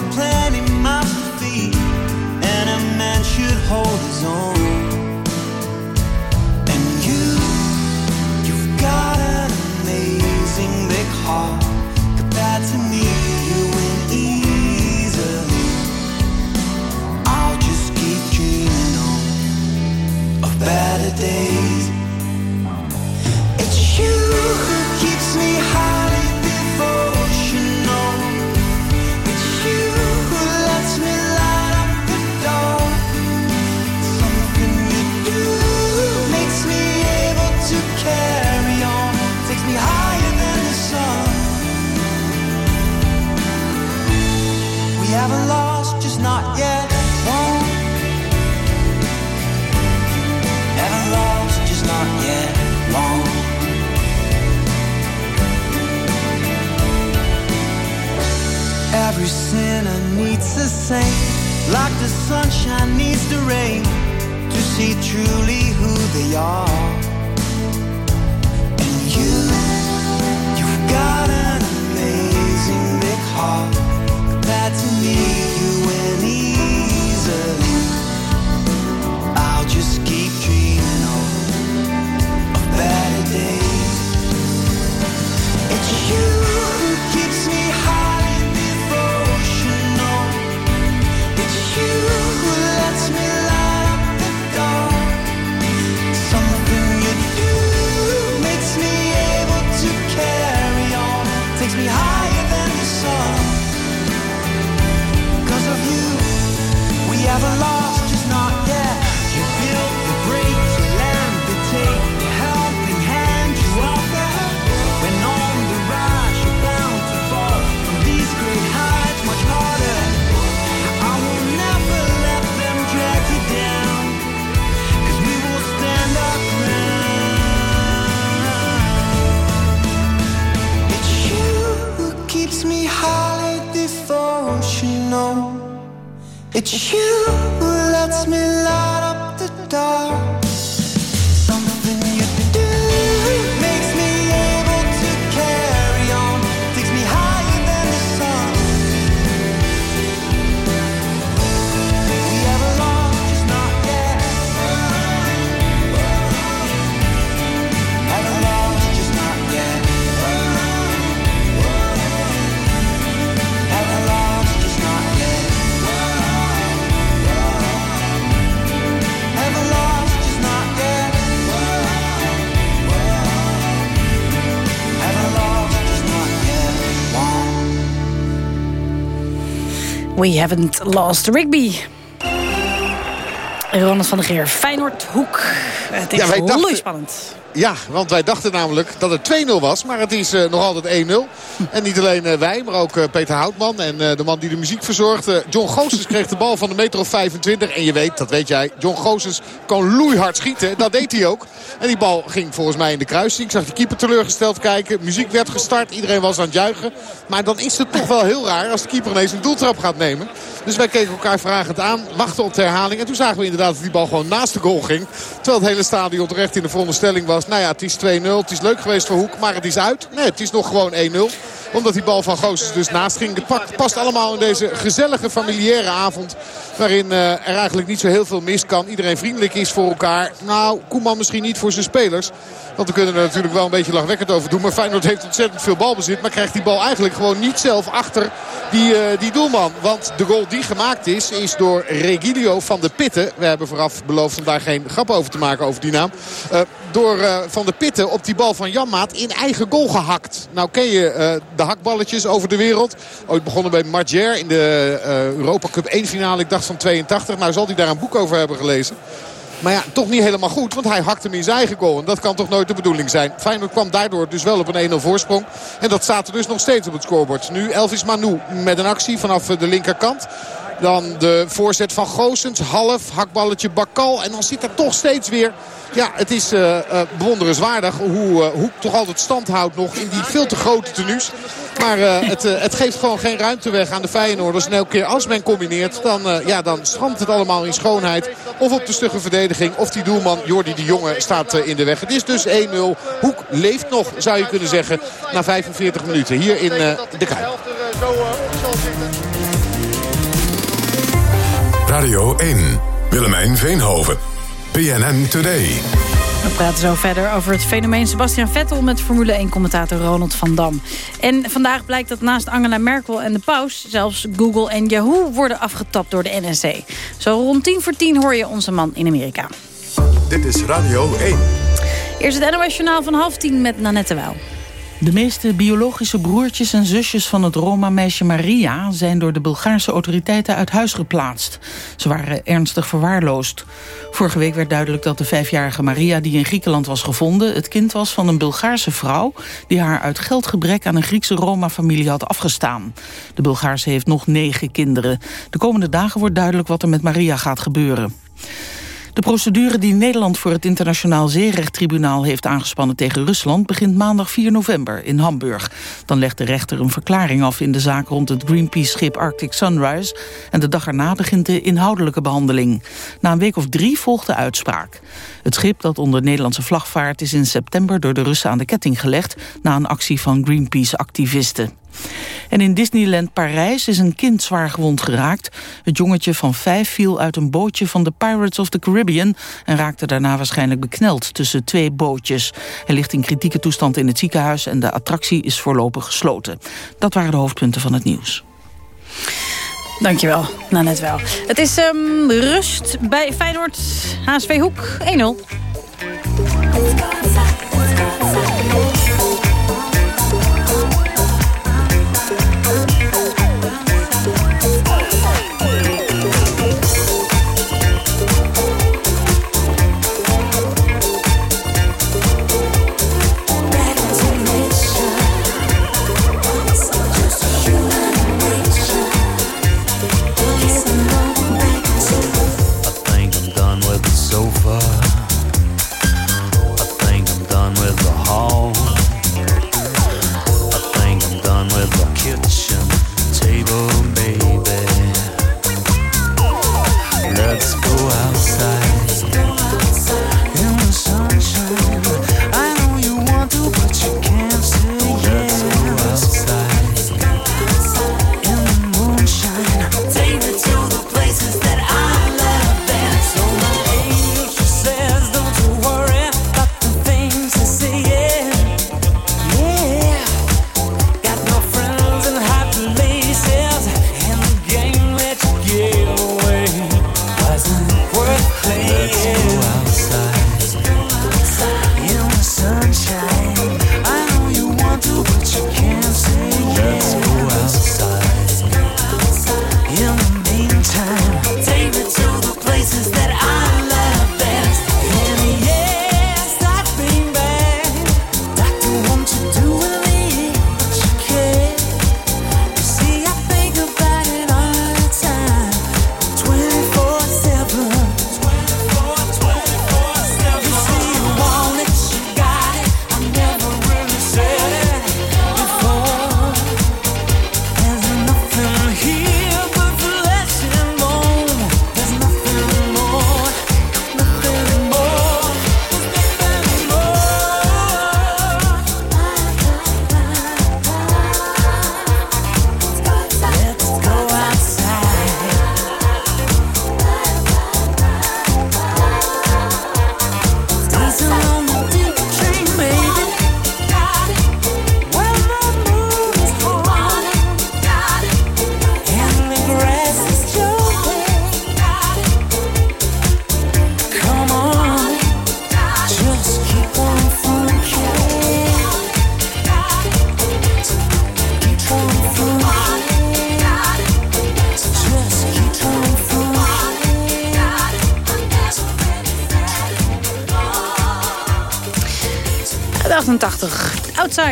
But you got plenty mouths to feed, and a man should hold his own. We haven't lost Rigby. Ronald van der Geer, Feyenoord, Hoek. Het is Ja, wij dachten- spannend. Ja, want wij dachten namelijk dat het 2-0 was. Maar het is eh, nog altijd 1-0. En niet alleen eh, wij, maar ook eh, Peter Houtman. En de man die de muziek verzorgde. John Goossens kreeg de bal van de meter of 25. En je weet, dat weet jij, John Goossens kan loeihard schieten. Dat deed hij ook. En die bal ging volgens mij in de kruising. Ik zag de keeper teleurgesteld kijken. Muziek werd gestart. Iedereen was aan het juichen. Maar dan is het toch wel heel raar als de keeper ineens een doeltrap gaat nemen. Dus wij keken elkaar vragend aan. Wachten op de herhaling. En toen zagen we inderdaad dat die bal gewoon naast de goal ging. Terwijl het hele stadion terecht in de veronderstelling was. Nou ja, het is 2-0. Het is leuk geweest voor Hoek, maar het is uit. Nee, het is nog gewoon 1-0. Omdat die bal van Goossens dus naast ging. Het past allemaal in deze gezellige familiaire avond. Waarin uh, er eigenlijk niet zo heel veel mis kan. Iedereen vriendelijk is voor elkaar. Nou, Koeman misschien niet voor zijn spelers. Want we kunnen er natuurlijk wel een beetje lachwekkend over doen. Maar Feyenoord heeft ontzettend veel balbezit. Maar krijgt die bal eigenlijk gewoon niet zelf achter die, uh, die doelman. Want de goal die gemaakt is, is door Regilio van de Pitten. We hebben vooraf beloofd om daar geen grap over te maken over die naam. Uh, door uh, Van de Pitten op die bal van Janmaat in eigen goal gehakt. Nou ken je uh, de hakballetjes over de wereld. Ooit begonnen bij Marger in de uh, Europa Cup 1 finale. Ik dacht van 82. Nou zal hij daar een boek over hebben gelezen. Maar ja, toch niet helemaal goed. Want hij hakt hem in zijn eigen goal. En dat kan toch nooit de bedoeling zijn. Feyenoord kwam daardoor dus wel op een 1-0 voorsprong. En dat staat er dus nog steeds op het scorebord. Nu Elvis Manu met een actie vanaf de linkerkant. Dan de voorzet van Goosens. Half, hakballetje Bakal. En dan zit er toch steeds weer... Ja, het is uh, uh, bewonderenswaardig hoe uh, Hoek toch altijd stand houdt nog in die veel te grote tenues. Maar het, het, geeft gewoon geen ruimte weg aan de Feyenoorders. En elke keer als men combineert, dan, ja, dan strandt het allemaal in schoonheid. Of op de stugge verdediging, of die doelman Jordi de Jonge staat in de weg. Het is dus 1-0. Hoek leeft nog, zou je kunnen zeggen, na 45 minuten hier in de Kuip. Radio 1, Willemijn Veenhoven. PNN Today. We praten zo verder over het fenomeen Sebastian Vettel... met Formule 1-commentator Ronald van Dam. En vandaag blijkt dat naast Angela Merkel en de paus... zelfs Google en Yahoo worden afgetapt door de NSC. Zo rond 10 voor 10 hoor je onze man in Amerika. Dit is Radio 1. Eerst het NOS Journaal van half tien met Nanette Wel. De meeste biologische broertjes en zusjes van het Roma-meisje Maria... zijn door de Bulgaarse autoriteiten uit huis geplaatst. Ze waren ernstig verwaarloosd. Vorige week werd duidelijk dat de vijfjarige Maria... die in Griekenland was gevonden, het kind was van een Bulgaarse vrouw... die haar uit geldgebrek aan een Griekse Roma-familie had afgestaan. De Bulgaarse heeft nog negen kinderen. De komende dagen wordt duidelijk wat er met Maria gaat gebeuren. De procedure die Nederland voor het Internationaal Zeerechttribunaal heeft aangespannen tegen Rusland begint maandag 4 november in Hamburg. Dan legt de rechter een verklaring af in de zaak rond het Greenpeace-schip Arctic Sunrise en de dag erna begint de inhoudelijke behandeling. Na een week of drie volgt de uitspraak. Het schip dat onder Nederlandse vlag vaart is in september door de Russen aan de ketting gelegd na een actie van Greenpeace-activisten. En in Disneyland Parijs is een kind zwaar gewond geraakt. Het jongetje van vijf viel uit een bootje van de Pirates of the Caribbean... en raakte daarna waarschijnlijk bekneld tussen twee bootjes. Hij ligt in kritieke toestand in het ziekenhuis... en de attractie is voorlopig gesloten. Dat waren de hoofdpunten van het nieuws. Dankjewel, nou net wel. Het is um, rust bij Feyenoord HSV Hoek 1-0.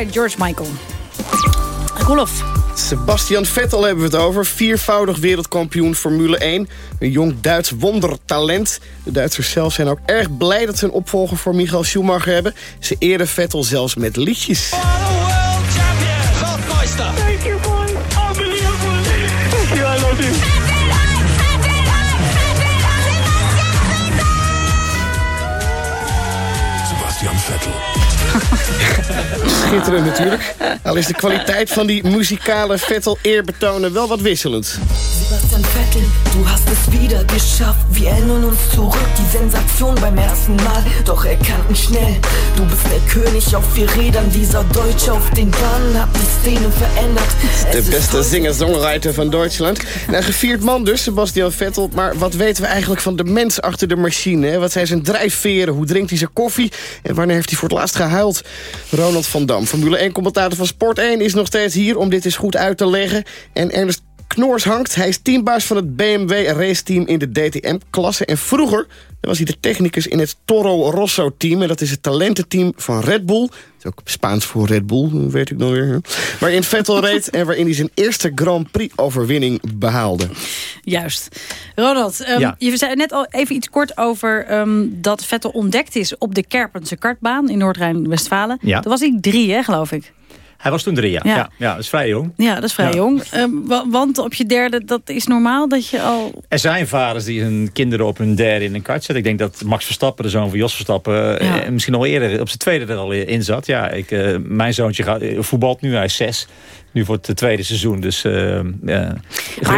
George Michael. Rolof. Sebastian Vettel hebben we het over. Viervoudig wereldkampioen Formule 1. Een jong Duits wondertalent. De Duitsers zelf zijn ook erg blij dat ze een opvolger voor Michael Schumacher hebben. Ze eren Vettel zelfs met liedjes. Schitterend natuurlijk. Al is de kwaliteit van die muzikale Vettel eerbetonen wel wat wisselend. Vettel, du hast es wieder geschafft. Wir erinnern uns zurück, die Sensation beim ersten Mal. Doch erkannten schnell, du bist der König auf vier Rädern. Dieser Deutsche auf den Bahnen hat die Szene verändert. De beste zinger-songwriter van Duitsland. Een gevierd man dus, Sebastian Vettel. Maar wat weten we eigenlijk van de mens achter de machine? Hè? Wat zijn zijn drijfveren? Hoe drinkt hij zijn koffie? En wanneer heeft hij voor het laatst gehuild? Ronald van Dam, Formule 1-commentator van Sport 1... is nog steeds hier om dit eens goed uit te leggen. En Ernst Knoors hangt. Hij is teambaas van het BMW raceteam in de DTM-klasse. En vroeger was hij de technicus in het Toro Rosso-team. En dat is het talententeam van Red Bull. Dat is ook Spaans voor Red Bull, weet ik nog weer. Waarin Vettel reed en waarin hij zijn eerste Grand Prix-overwinning behaalde. Juist. Ronald, ehm, Ja. je zei net al even iets kort over ehm, dat Vettel ontdekt is op de Kerpense kartbaan in Noord-Rijn-Westfalen. Ja. Toen was hij drie, hè, geloof ik. Hij was toen drie, ja. Ja. Ja, ja, dat is vrij jong. Ja, dat is vrij Ja. jong. Ehm, wa- want op je derde, dat is normaal dat je al... Er zijn vaders die hun kinderen op hun derde in een kart zetten. Ik denk dat Max Verstappen, de zoon van Jos Verstappen... Ja. eh, misschien al eerder op zijn tweede er al in zat. Ja, ik, eh, mijn zoontje gaat, eh, voetbalt nu, hij is zes. Nu voor het tweede seizoen. Dus eh ja,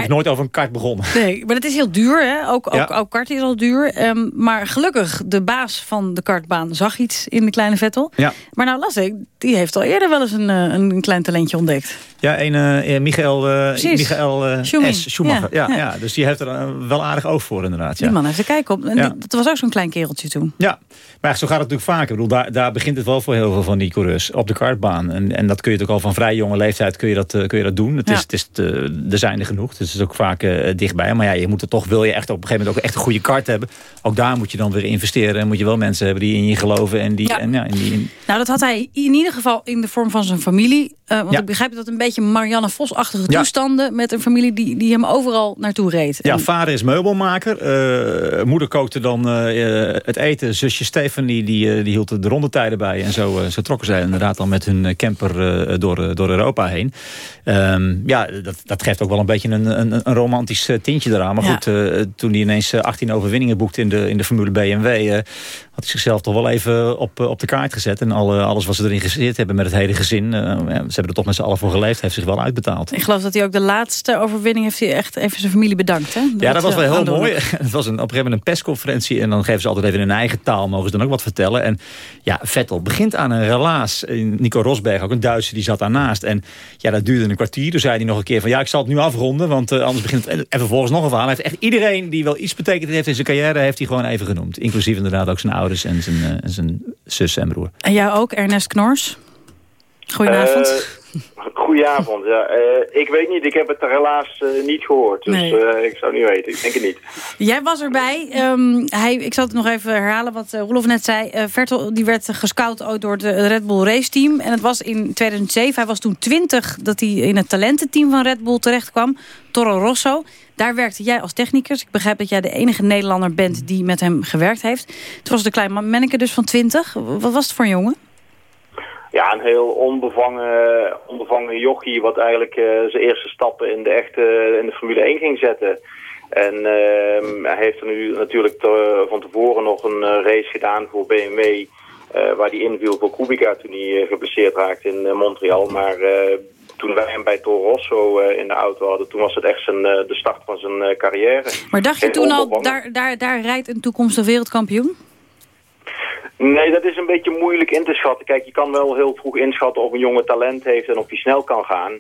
nooit over een kart begonnen. Nee, maar het is heel duur, hè? Ook, Ja. ook, ook karten is al duur. Ehm, maar gelukkig, de baas van de kartbaan zag iets in de kleine Vettel. Ja. Maar nou las ik, die heeft al eerder wel eens een, eh, een klein talentje ontdekt. Ja, een eh, Michael, Schumacher. S. Schumacher. Ja, Ja, dus die heeft er wel aardig oog voor inderdaad. Ja. Die man heeft er kijk op. En Ja. die- dat was ook zo'n klein kereltje toen. Ja, maar zo gaat het natuurlijk vaker. Ik bedoel, daar, daar begint het wel voor heel veel van die coureurs op de kartbaan. En, en dat kun je natuurlijk al van vrij jonge leeftijd kun je dat, eh, kun je dat doen. Het is, het is te- er zijn er genoeg, dus het is ook vaak eh, dichtbij. Maar ja, je moet er toch, wil je echt op een gegeven moment ook echt een goede kart hebben. Ook daar moet je dan weer investeren. En moet je wel mensen hebben die in je geloven. En die, Ja. En, ja, en die in- Nou, dat had hij in ieder geval in de vorm van zijn familie. Eh, want Ja. ik begrijp dat een beetje Marianne Vos-achtige Ja. toestanden... met een familie die, die hem overal naartoe reed. Ja, En- vader is meubelmaker. Eh, moeder kookte dan eh, het eten. Zusje Stephanie die, die hield de rondetijden bij. En zo, zo trokken zij inderdaad dan met hun camper door, door Europa heen. Ehm, ja, dat, dat geeft ook wel een beetje een, een, een romantisch tintje eraan. Maar Ja. goed, toen hij ineens eh, 18 overwinningen boekte in de, in de Formule BMW... had hij zichzelf toch wel even op, eh, op de kaart gezet. En alle, alles wat ze erin gezet hebben met het hele gezin... eh, ze hebben er toch met z'n allen voor geleefd. Heeft zich wel uitbetaald. Ik geloof dat hij ook de laatste overwinning heeft hij echt even zijn familie bedankt. Hè? Ja, dat was wel eh, heel mooi. Het was een, op een gegeven moment een persconferentie. En dan geven ze altijd even in hun eigen taal. Mogen ze dan ook wat vertellen. En ja, Vettel begint aan een relaas. Nico Rosberg, ook een Duitser, die zat daarnaast. En ja, dat duurde een kwartier. Toen zei hij nog een keer van... Ja, ik zal het nu afronden. Want anders begint het... En vervolgens nog een verhaal. Hij heeft echt iedereen die wel iets betekend heeft in zijn carrière... heeft hij gewoon even genoemd. Inclusief inderdaad ook zijn ouders en zijn, eh, en zijn zus en broer. En jou ook, Ernest Knors. Goedenavond. Goedenavond. Ja. Eh, ik weet niet, ik heb het er helaas eh, niet gehoord. Dus Nee. eh, ik zou niet weten. Ik denk het niet. Jij was erbij. Ehm, hij, ik zal het nog even herhalen wat Rolof net zei. Vettel die werd gescout ook door het Red Bull race team. En het was in 2007. Hij was toen 20 dat hij in het talententeam van Red Bull terecht kwam. Toro Rosso. Daar werkte jij als technicus. Ik begrijp dat jij de enige Nederlander bent die met hem gewerkt heeft. Het was de kleine manneke dus van 20. Wat was het voor een jongen? Ja, een heel onbevangen, onbevangen jochie wat eigenlijk eh, zijn eerste stappen in de echte in de Formule 1 ging zetten. En ehm, hij heeft er nu natuurlijk te- van tevoren nog een eh, race gedaan voor BMW. eh, waar hij inviel voor Kubica toen hij geblesseerd raakte in Montreal. Maar toen wij hem bij Toro Rosso in de auto hadden, toen was het echt zijn, de start van zijn carrière. Maar dacht je toen al, daar, daar, daar rijdt een toekomstig wereldkampioen? Nee, dat is een beetje moeilijk in te schatten. Kijk, je kan wel heel vroeg inschatten of een jongen talent heeft en of hij snel kan gaan.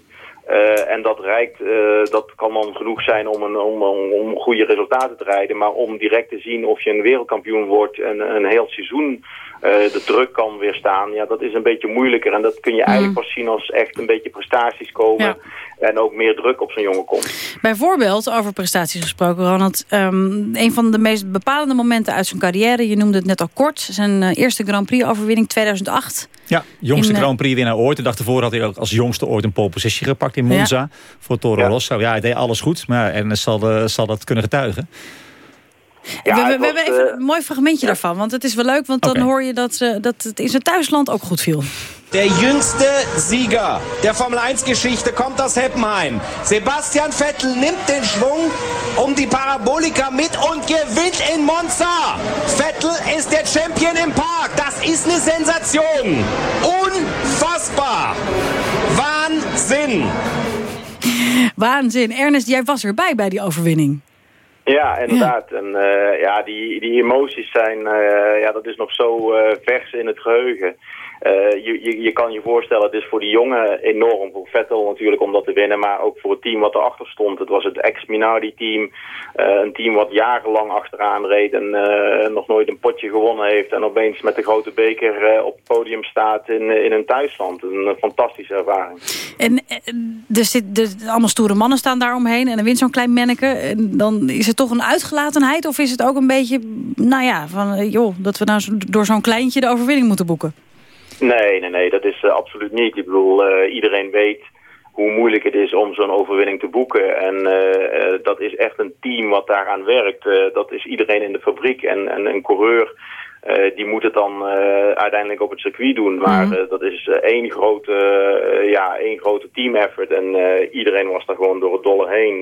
Eh, en dat reikt, eh, dat kan dan genoeg zijn om, een, om, om, goede resultaten te rijden. Maar om direct te zien of je een wereldkampioen wordt en een heel seizoen de druk kan weerstaan, ja, dat is een beetje moeilijker. En dat kun je eigenlijk pas zien als echt een beetje prestaties komen en ook meer druk op zo'n jongen komt. Bijvoorbeeld, over prestaties gesproken, Ronald. Um, een van de meest bepalende momenten uit zijn carrière, je noemde het net al kort, zijn uh, eerste Grand Prix-overwinning 2008. Ja, jongste In, uh, Grand Prix winnaar ooit. De dag ervoor had hij ook als jongste ooit een pole position gepakt in Monza. Ja. Voor Toro Rosso. Ja, hij deed alles goed. Maar Ernest zal, uh, zal dat kunnen getuigen. Ja, we, we, we hebben even een mooi fragmentje ja. daarvan. Want het is wel leuk, want dan hoor je dat, uh, dat het in zijn thuisland ook goed viel. Der jüngste Sieger der Formel 1-Geschichte kommt aus Heppenheim. Sebastian Vettel nimmt den Schwung um die Parabolika mit und gewinnt in Monza. Vettel ist der Champion im Park. Das ist eine Sensation. Unfassbar. Wahnsinn. Waanzin. Ernest, jij was erbij bij die overwinning. Ja, inderdaad. Ja. En uh, ja, die, die emoties zijn, uh, ja, dat is nog zo uh, vers in het geheugen. Je, je, je kan je voorstellen, het is voor die jongen enorm. Voor Vettel natuurlijk om dat te winnen, maar ook voor het team wat erachter stond. Het was het ex-Minardi-team. Een team wat jarenlang achteraan reed en nog nooit een potje gewonnen heeft. En opeens met de grote beker op het podium staat in, in een thuisland. Een fantastische ervaring. En er zit, er, allemaal stoere mannen staan daar omheen en dan wint zo'n klein manneke. En dan is het toch een uitgelatenheid of is het ook een beetje, nou ja, van joh, dat we nou door zo'n kleintje de overwinning moeten boeken? Nee, nee, nee, dat is uh, absoluut niet. Ik bedoel, uh, iedereen weet hoe moeilijk het is om zo'n overwinning te boeken. En dat is echt een team wat daaraan werkt. dat is iedereen in de fabriek en, en een coureur. Die moet het dan uiteindelijk op het circuit doen. Maar mm -hmm. dat is één grote, ja, één grote team effort. En iedereen was daar gewoon door het dolle heen.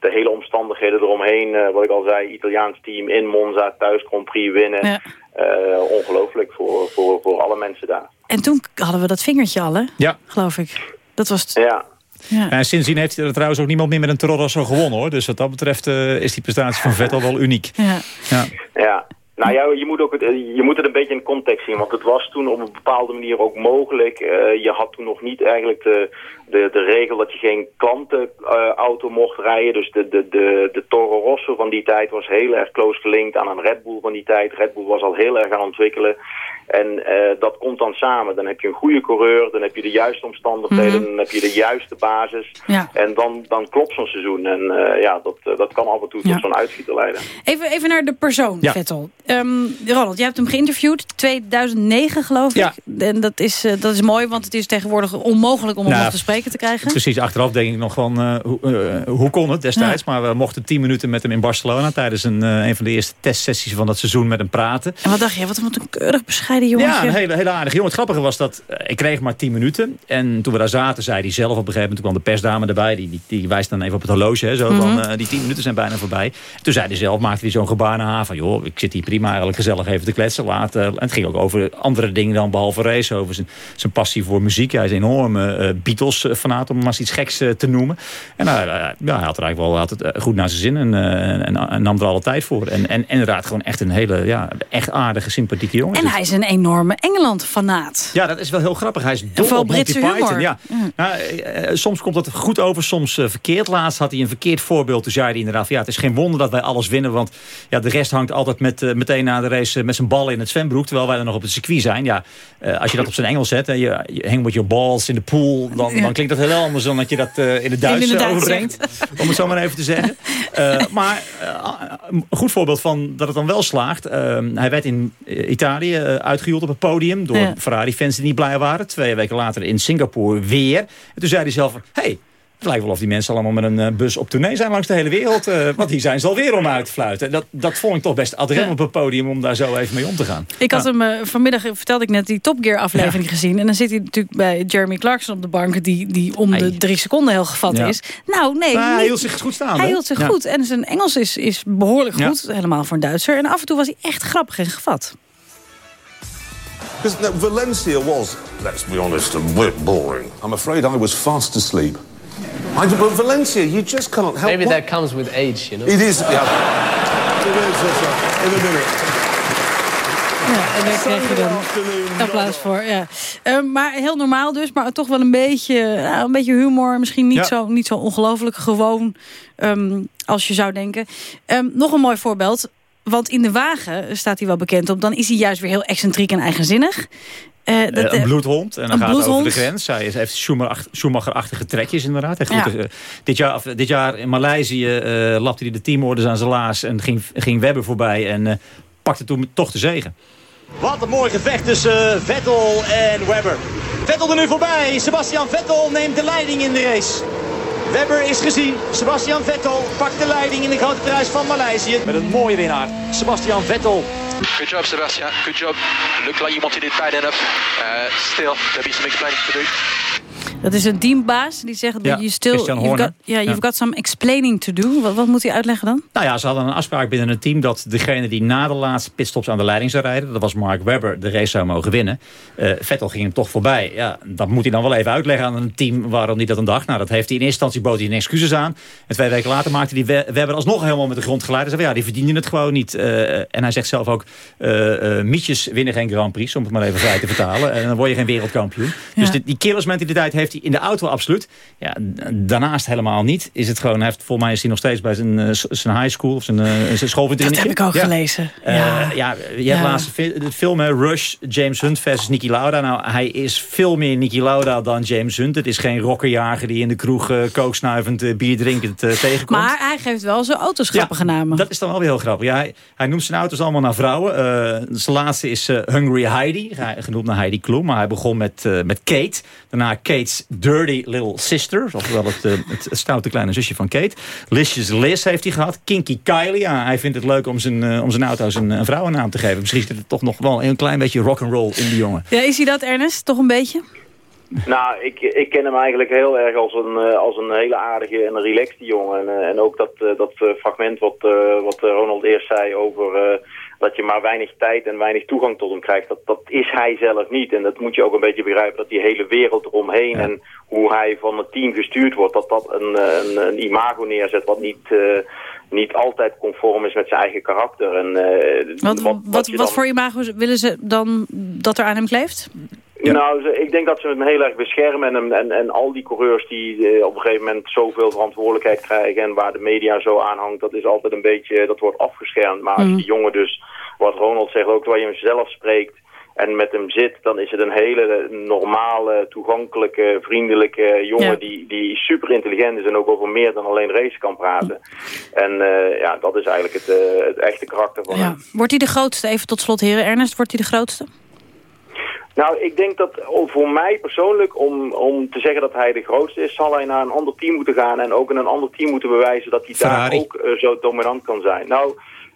de hele omstandigheden eromheen. wat ik al zei, Italiaans team in Monza, thuis Grand Prix winnen. Ja. Uh, ongelooflijk voor, voor, voor alle mensen daar. En toen hadden we dat vingertje al, hè? Ja. Geloof ik. Dat was het. Ja. Ja. En sindsdien heeft er trouwens ook niemand meer met een Toro Rosso gewonnen, hoor. Dus wat dat betreft uh, is die prestatie van Vettel wel uniek. Ja. ja. ja. Nou ja, je moet, ook het, je moet het een beetje in context zien. Want het was toen op een bepaalde manier ook mogelijk. Uh, je had toen nog niet eigenlijk de, de, de regel dat je geen klantenauto uh, mocht rijden. Dus de, de, de, de Toro Rosso van die tijd was heel erg close gelinkt aan een Red Bull van die tijd. Red Bull was al heel erg aan het ontwikkelen. En uh, dat komt dan samen. Dan heb je een goede coureur, dan heb je de juiste omstandigheden, mm -hmm. dan heb je de juiste basis. Ja. En dan, dan klopt zo'n seizoen. En uh, ja, dat, dat kan af en toe ja. tot zo'n uitschieter leiden. Even, even naar de persoon, ja. Vettel. Um, Ronald, jij hebt hem geïnterviewd, 2009 geloof ik. Ja. En dat is, uh, dat is mooi, want het is tegenwoordig onmogelijk om hem nou, nog te spreken te krijgen. Precies, achteraf denk ik nog van, uh, hoe, hoe kon het destijds? Ja. Maar we mochten 10 minuten met hem in Barcelona tijdens een, een van de eerste testsessies van dat seizoen met hem praten. En wat dacht je, wat, wat een keurig bescheiden jongetje. Ja, een hele, hele aardige jongen. Het grappige was dat, ik kreeg maar 10 minuten. En toen we daar zaten, zei hij zelf op een gegeven moment, toen kwam de persdame erbij, die, die, die wijst dan even op het horloge, hè, zo mm -hmm. van, uh, die 10 minuten zijn bijna voorbij. Toen zei hij zelf, maakte hij zo'n gebaar naar haar van, joh, ik zit hier prima eigenlijk gezellig even te kletsen. Laat, uh, en het ging ook over andere dingen dan behalve race, over zijn, zijn passie voor muziek. Hij is een enorme Beatles-fanaat, om maar eens iets geks te noemen. En ja, hij had er eigenlijk wel altijd goed naar zijn zin en, en, en, nam er alle tijd voor. En, en inderdaad gewoon echt een hele, ja, echt aardige, sympathieke jongen. En hij is een enorme Engeland-fanaat. Ja, dat is wel heel grappig. Hij is dol op Monty Python. Ja. ja. Nou, soms komt dat goed over, soms verkeerd. Laatst had hij een verkeerd voorbeeld. Toen zei hij inderdaad, ja, het is geen wonder dat wij alles winnen. Want ja, de rest hangt altijd met, uh, meteen na de race met zijn ballen in het zwembroek. Terwijl wij er nog op het circuit zijn. Ja, uh, als je dat op zijn Engels zet en je, je hang with your balls in de pool. Dan, dan klinkt dat heel anders dan dat je dat uh, in het Duits in overbrengt. Om het zo maar even te zeggen. maar een goed voorbeeld van dat het dan wel slaagt. hij werd in Italië uitgejoeld op het podium. Door ja. Ferrari-fans die niet blij waren. Twee weken later in Singapore weer. En toen zei hij zelf, hey, het lijkt wel of die mensen allemaal met een uh, bus op tournee zijn langs de hele wereld. Uh, want hier zijn ze alweer om uit te fluiten. Dat, dat vond ik toch best adrem op het podium om daar zo even mee om te gaan. Ik had hem uh, vanmiddag, vertelde ik net, die Top Gear aflevering ja. gezien. En dan zit hij natuurlijk bij Jeremy Clarkson op de bank... die, die om de drie seconden heel gevat is. Nou, nee. Nou, hij hield zich goed staan. Hij hield zich goed. En zijn Engels is, is behoorlijk goed. Helemaal voor een Duitser. En af en toe was hij echt grappig en gevat. Because no, Valencia was, let's be honest, a bit boring. I'm afraid I was fast asleep. I, but Valencia, you just can't help. Maybe what? that comes with age, you know. It is. Yeah. it is. Uh, in a minute. Ja, en daar krijg je dan applaus voor. Ja. Ehm, maar heel normaal dus, maar toch wel een beetje, nou, een beetje humor. Misschien niet, Ja. zo, niet zo ongelooflijk gewoon ehm, als je zou denken. Ehm, nog een mooi voorbeeld. Want in de wagen staat hij wel bekend op. Dan is hij juist weer heel excentriek en eigenzinnig. Eh, dat, Eh, een eh, bloedhond. En dan een gaat het over de bloedhond. grens. Hij is- heeft Schumacher- Schumacher-achtige trekjes inderdaad. Hij Ja. groette, dit, jaar, of, dit jaar in Maleisië eh, lapte hij de teamorders aan zijn laars. En ging, ging Webber voorbij. En eh, pakte toen toch de zegen. Wat een mooi gevecht tussen eh, Vettel en Webber. Vettel er nu voorbij. Sebastian Vettel neemt de leiding in de race. Webber is gezien. Sebastian Vettel pakt de leiding in de grote prijs van Maleisië. Met een mooie winnaar. Sebastian Vettel. Good job, Sebastian. Good job. Looked like you wanted it bad enough. Uh, still, there'll be some explaining to do. Dat is een teambaas die zegt... Ja, you still, Christian you've got, yeah, you've got some explaining to do. Wat, wat moet hij uitleggen dan? Nou ja, ze hadden een afspraak binnen het team dat degene die na de laatste pitstops aan de leiding zou rijden, dat was Mark Webber, de race zou mogen winnen. Eh, Vettel ging hem toch voorbij. Ja, dat moet hij dan wel even uitleggen aan een team waarom hij dat een dag. Nou, dat heeft hij in eerste instantie bood hij een excuses aan. En twee weken later maakte hij We- Webber alsnog helemaal met de grond geleid. Hij zei, ja, die verdienen het gewoon niet. Eh, en hij zegt zelf ook, eh, mietjes winnen geen Grand Prix, om het maar even vrij te vertalen. En dan word je geen wereldkampioen. Dus die, die killersmentaliteit heeft hij in de auto absoluut. Ja, daarnaast helemaal niet. Is het gewoon, hij heeft, volgens mij is hij nog steeds bij zijn, eh, zijn high school of zijn, uh, zijn schoolvriendinnetje. Dat heb ik ook Ja. gelezen. Eh, Ja. ja, je Ja. hebt laatst de film Rush, James Hunt versus Nicky Lauda. Nou, hij is veel meer Nicky Lauda dan James Hunt. Het is geen rockerjager die in de kroeg uh, kooksnuivend, uh, bier drinkend uh, tegenkomt. Maar hij geeft wel zijn auto's grappige namen. Dat is dan wel weer heel grappig. Ja, hij, hij noemt zijn auto's allemaal naar vrouwen. Zijn laatste is Hungry Heidi, genoemd naar Heidi Klum. Maar hij begon met, met Kate. Daarna Kate's Dirty Little Sister. Oftewel het, uh, het, het stoute kleine zusje van Kate. Licious Liz heeft hij gehad. Kinky Kylie. Ja, hij vindt het leuk om zijn, uh, om zijn auto's een, een vrouwennaam te geven. Misschien zit er toch nog wel een klein beetje rock'n'roll in die jongen. Ja, is hij dat, Ernest? Toch een beetje? Nou, ik, ik ken hem eigenlijk heel erg als een, uh, als een hele aardige en een relaxte jongen. En, en ook dat, dat fragment wat, wat Ronald eerst zei over dat je maar weinig tijd en weinig toegang tot hem krijgt. Dat, dat is hij zelf niet. En dat moet je ook een beetje begrijpen, dat die hele wereld eromheen ja. en hoe hij van het team gestuurd wordt, dat dat een, een, een imago neerzet wat niet, niet altijd conform is met zijn eigen karakter. En, wat, wat, wat, wat dan... voor imago willen ze dan dat er aan hem kleeft? Ja. Nou, ik denk dat ze hem heel erg beschermen. En, en, en al die coureurs die eh, op een gegeven moment zoveel verantwoordelijkheid krijgen... en waar de media zo aan hangt, dat is altijd een beetje... dat wordt afgeschermd. Maar als die jongen dus, wat Ronald zegt, ook waar je hem zelf spreekt... en met hem zit, dan is het een hele normale, toegankelijke, vriendelijke jongen... Ja. Die, die super intelligent is en ook over meer dan alleen race kan praten. En uh, ja, dat is eigenlijk het, uh, het echte karakter van ja. hem. Wordt hij de grootste? Even tot slot, heren. Ernest, wordt hij de grootste? Nou, ik denk dat voor mij persoonlijk, om, om te zeggen dat hij de grootste is, zal hij naar een ander team moeten gaan en ook in een ander team moeten bewijzen dat hij Ferrari. daar ook uh, zo dominant kan zijn. Nou,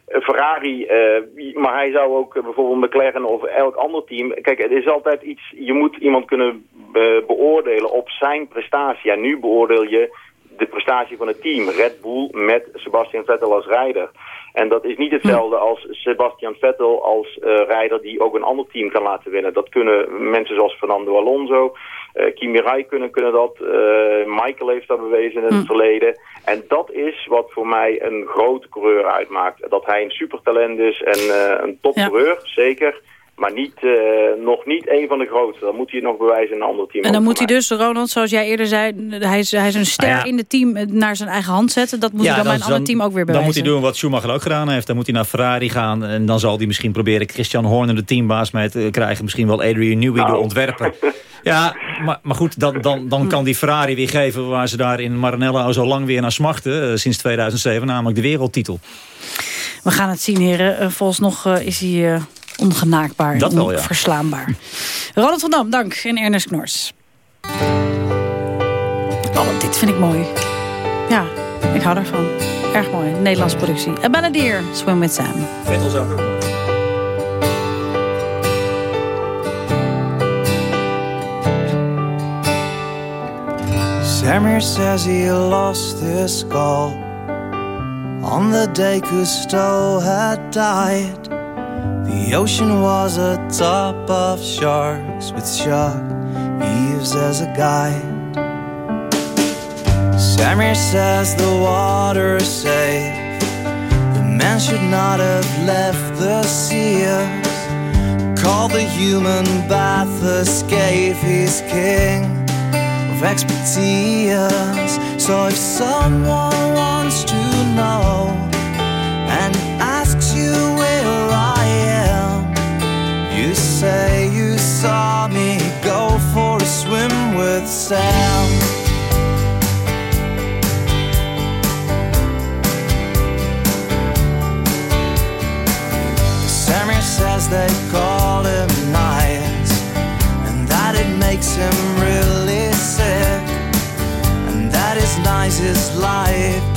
uh, Ferrari, uh, maar hij zou ook bijvoorbeeld McLaren of elk ander team. Kijk, het is altijd iets, je moet iemand kunnen beoordelen op zijn prestatie. En nu beoordeel je de prestatie van het team, Red Bull met Sebastian Vettel als rijder. En dat is niet hetzelfde als Sebastian Vettel als uh, rijder die ook een ander team kan laten winnen. Dat kunnen mensen zoals Fernando Alonso, uh, Kimi Räikkönen kunnen dat. Uh, Michael heeft dat bewezen in het hm. verleden. En dat is wat voor mij een grote coureur uitmaakt. Dat hij een supertalent is en een topcoureur, ja. zeker. Maar niet, uh, nog niet een van de grootste. Dan moet hij nog bewijzen in een ander team. En dan moet hij dus, Ronald, zoals jij eerder zei... hij is, hij is een ster ah, ja. in het team naar zijn eigen hand zetten. Dat moet ja, hij dan bij een ander team ook weer bewijzen. Dan moet hij doen wat Schumacher ook gedaan heeft. Dan moet hij naar Ferrari gaan. En dan zal hij misschien proberen Christian Horner, de teambaas, mee te krijgen. Misschien wel Adrian Newey, nou. de ontwerper. Ja, maar, maar goed, dan, dan, dan kan die Ferrari weer geven... waar ze daar in Maranello zo lang weer naar smachten. Uh, sinds 2007, namelijk de wereldtitel. We gaan het zien, heren. Uh, volgens nog uh, is hij ongenaakbaar dat wel, ja. verslaanbaar. Ronald van Dam, dank. En Ernest Knors. Oh, dit vind ik mooi. Ja, ik hou daarvan. Erg mooi. Nederlandse productie. A Benadier, Swim with Sam. Vettels ook. Samir says he lost his skull on the day Cousteau had died. The ocean was a top of sharks with shark eaves as a guide. Samir says the water is safe. The man should not have left the sea. called the human Bathurst gave his king of expertise. So if someone wants to know and swim with Sam. Samir says they call him nice and that it makes him really sick and that his nice is like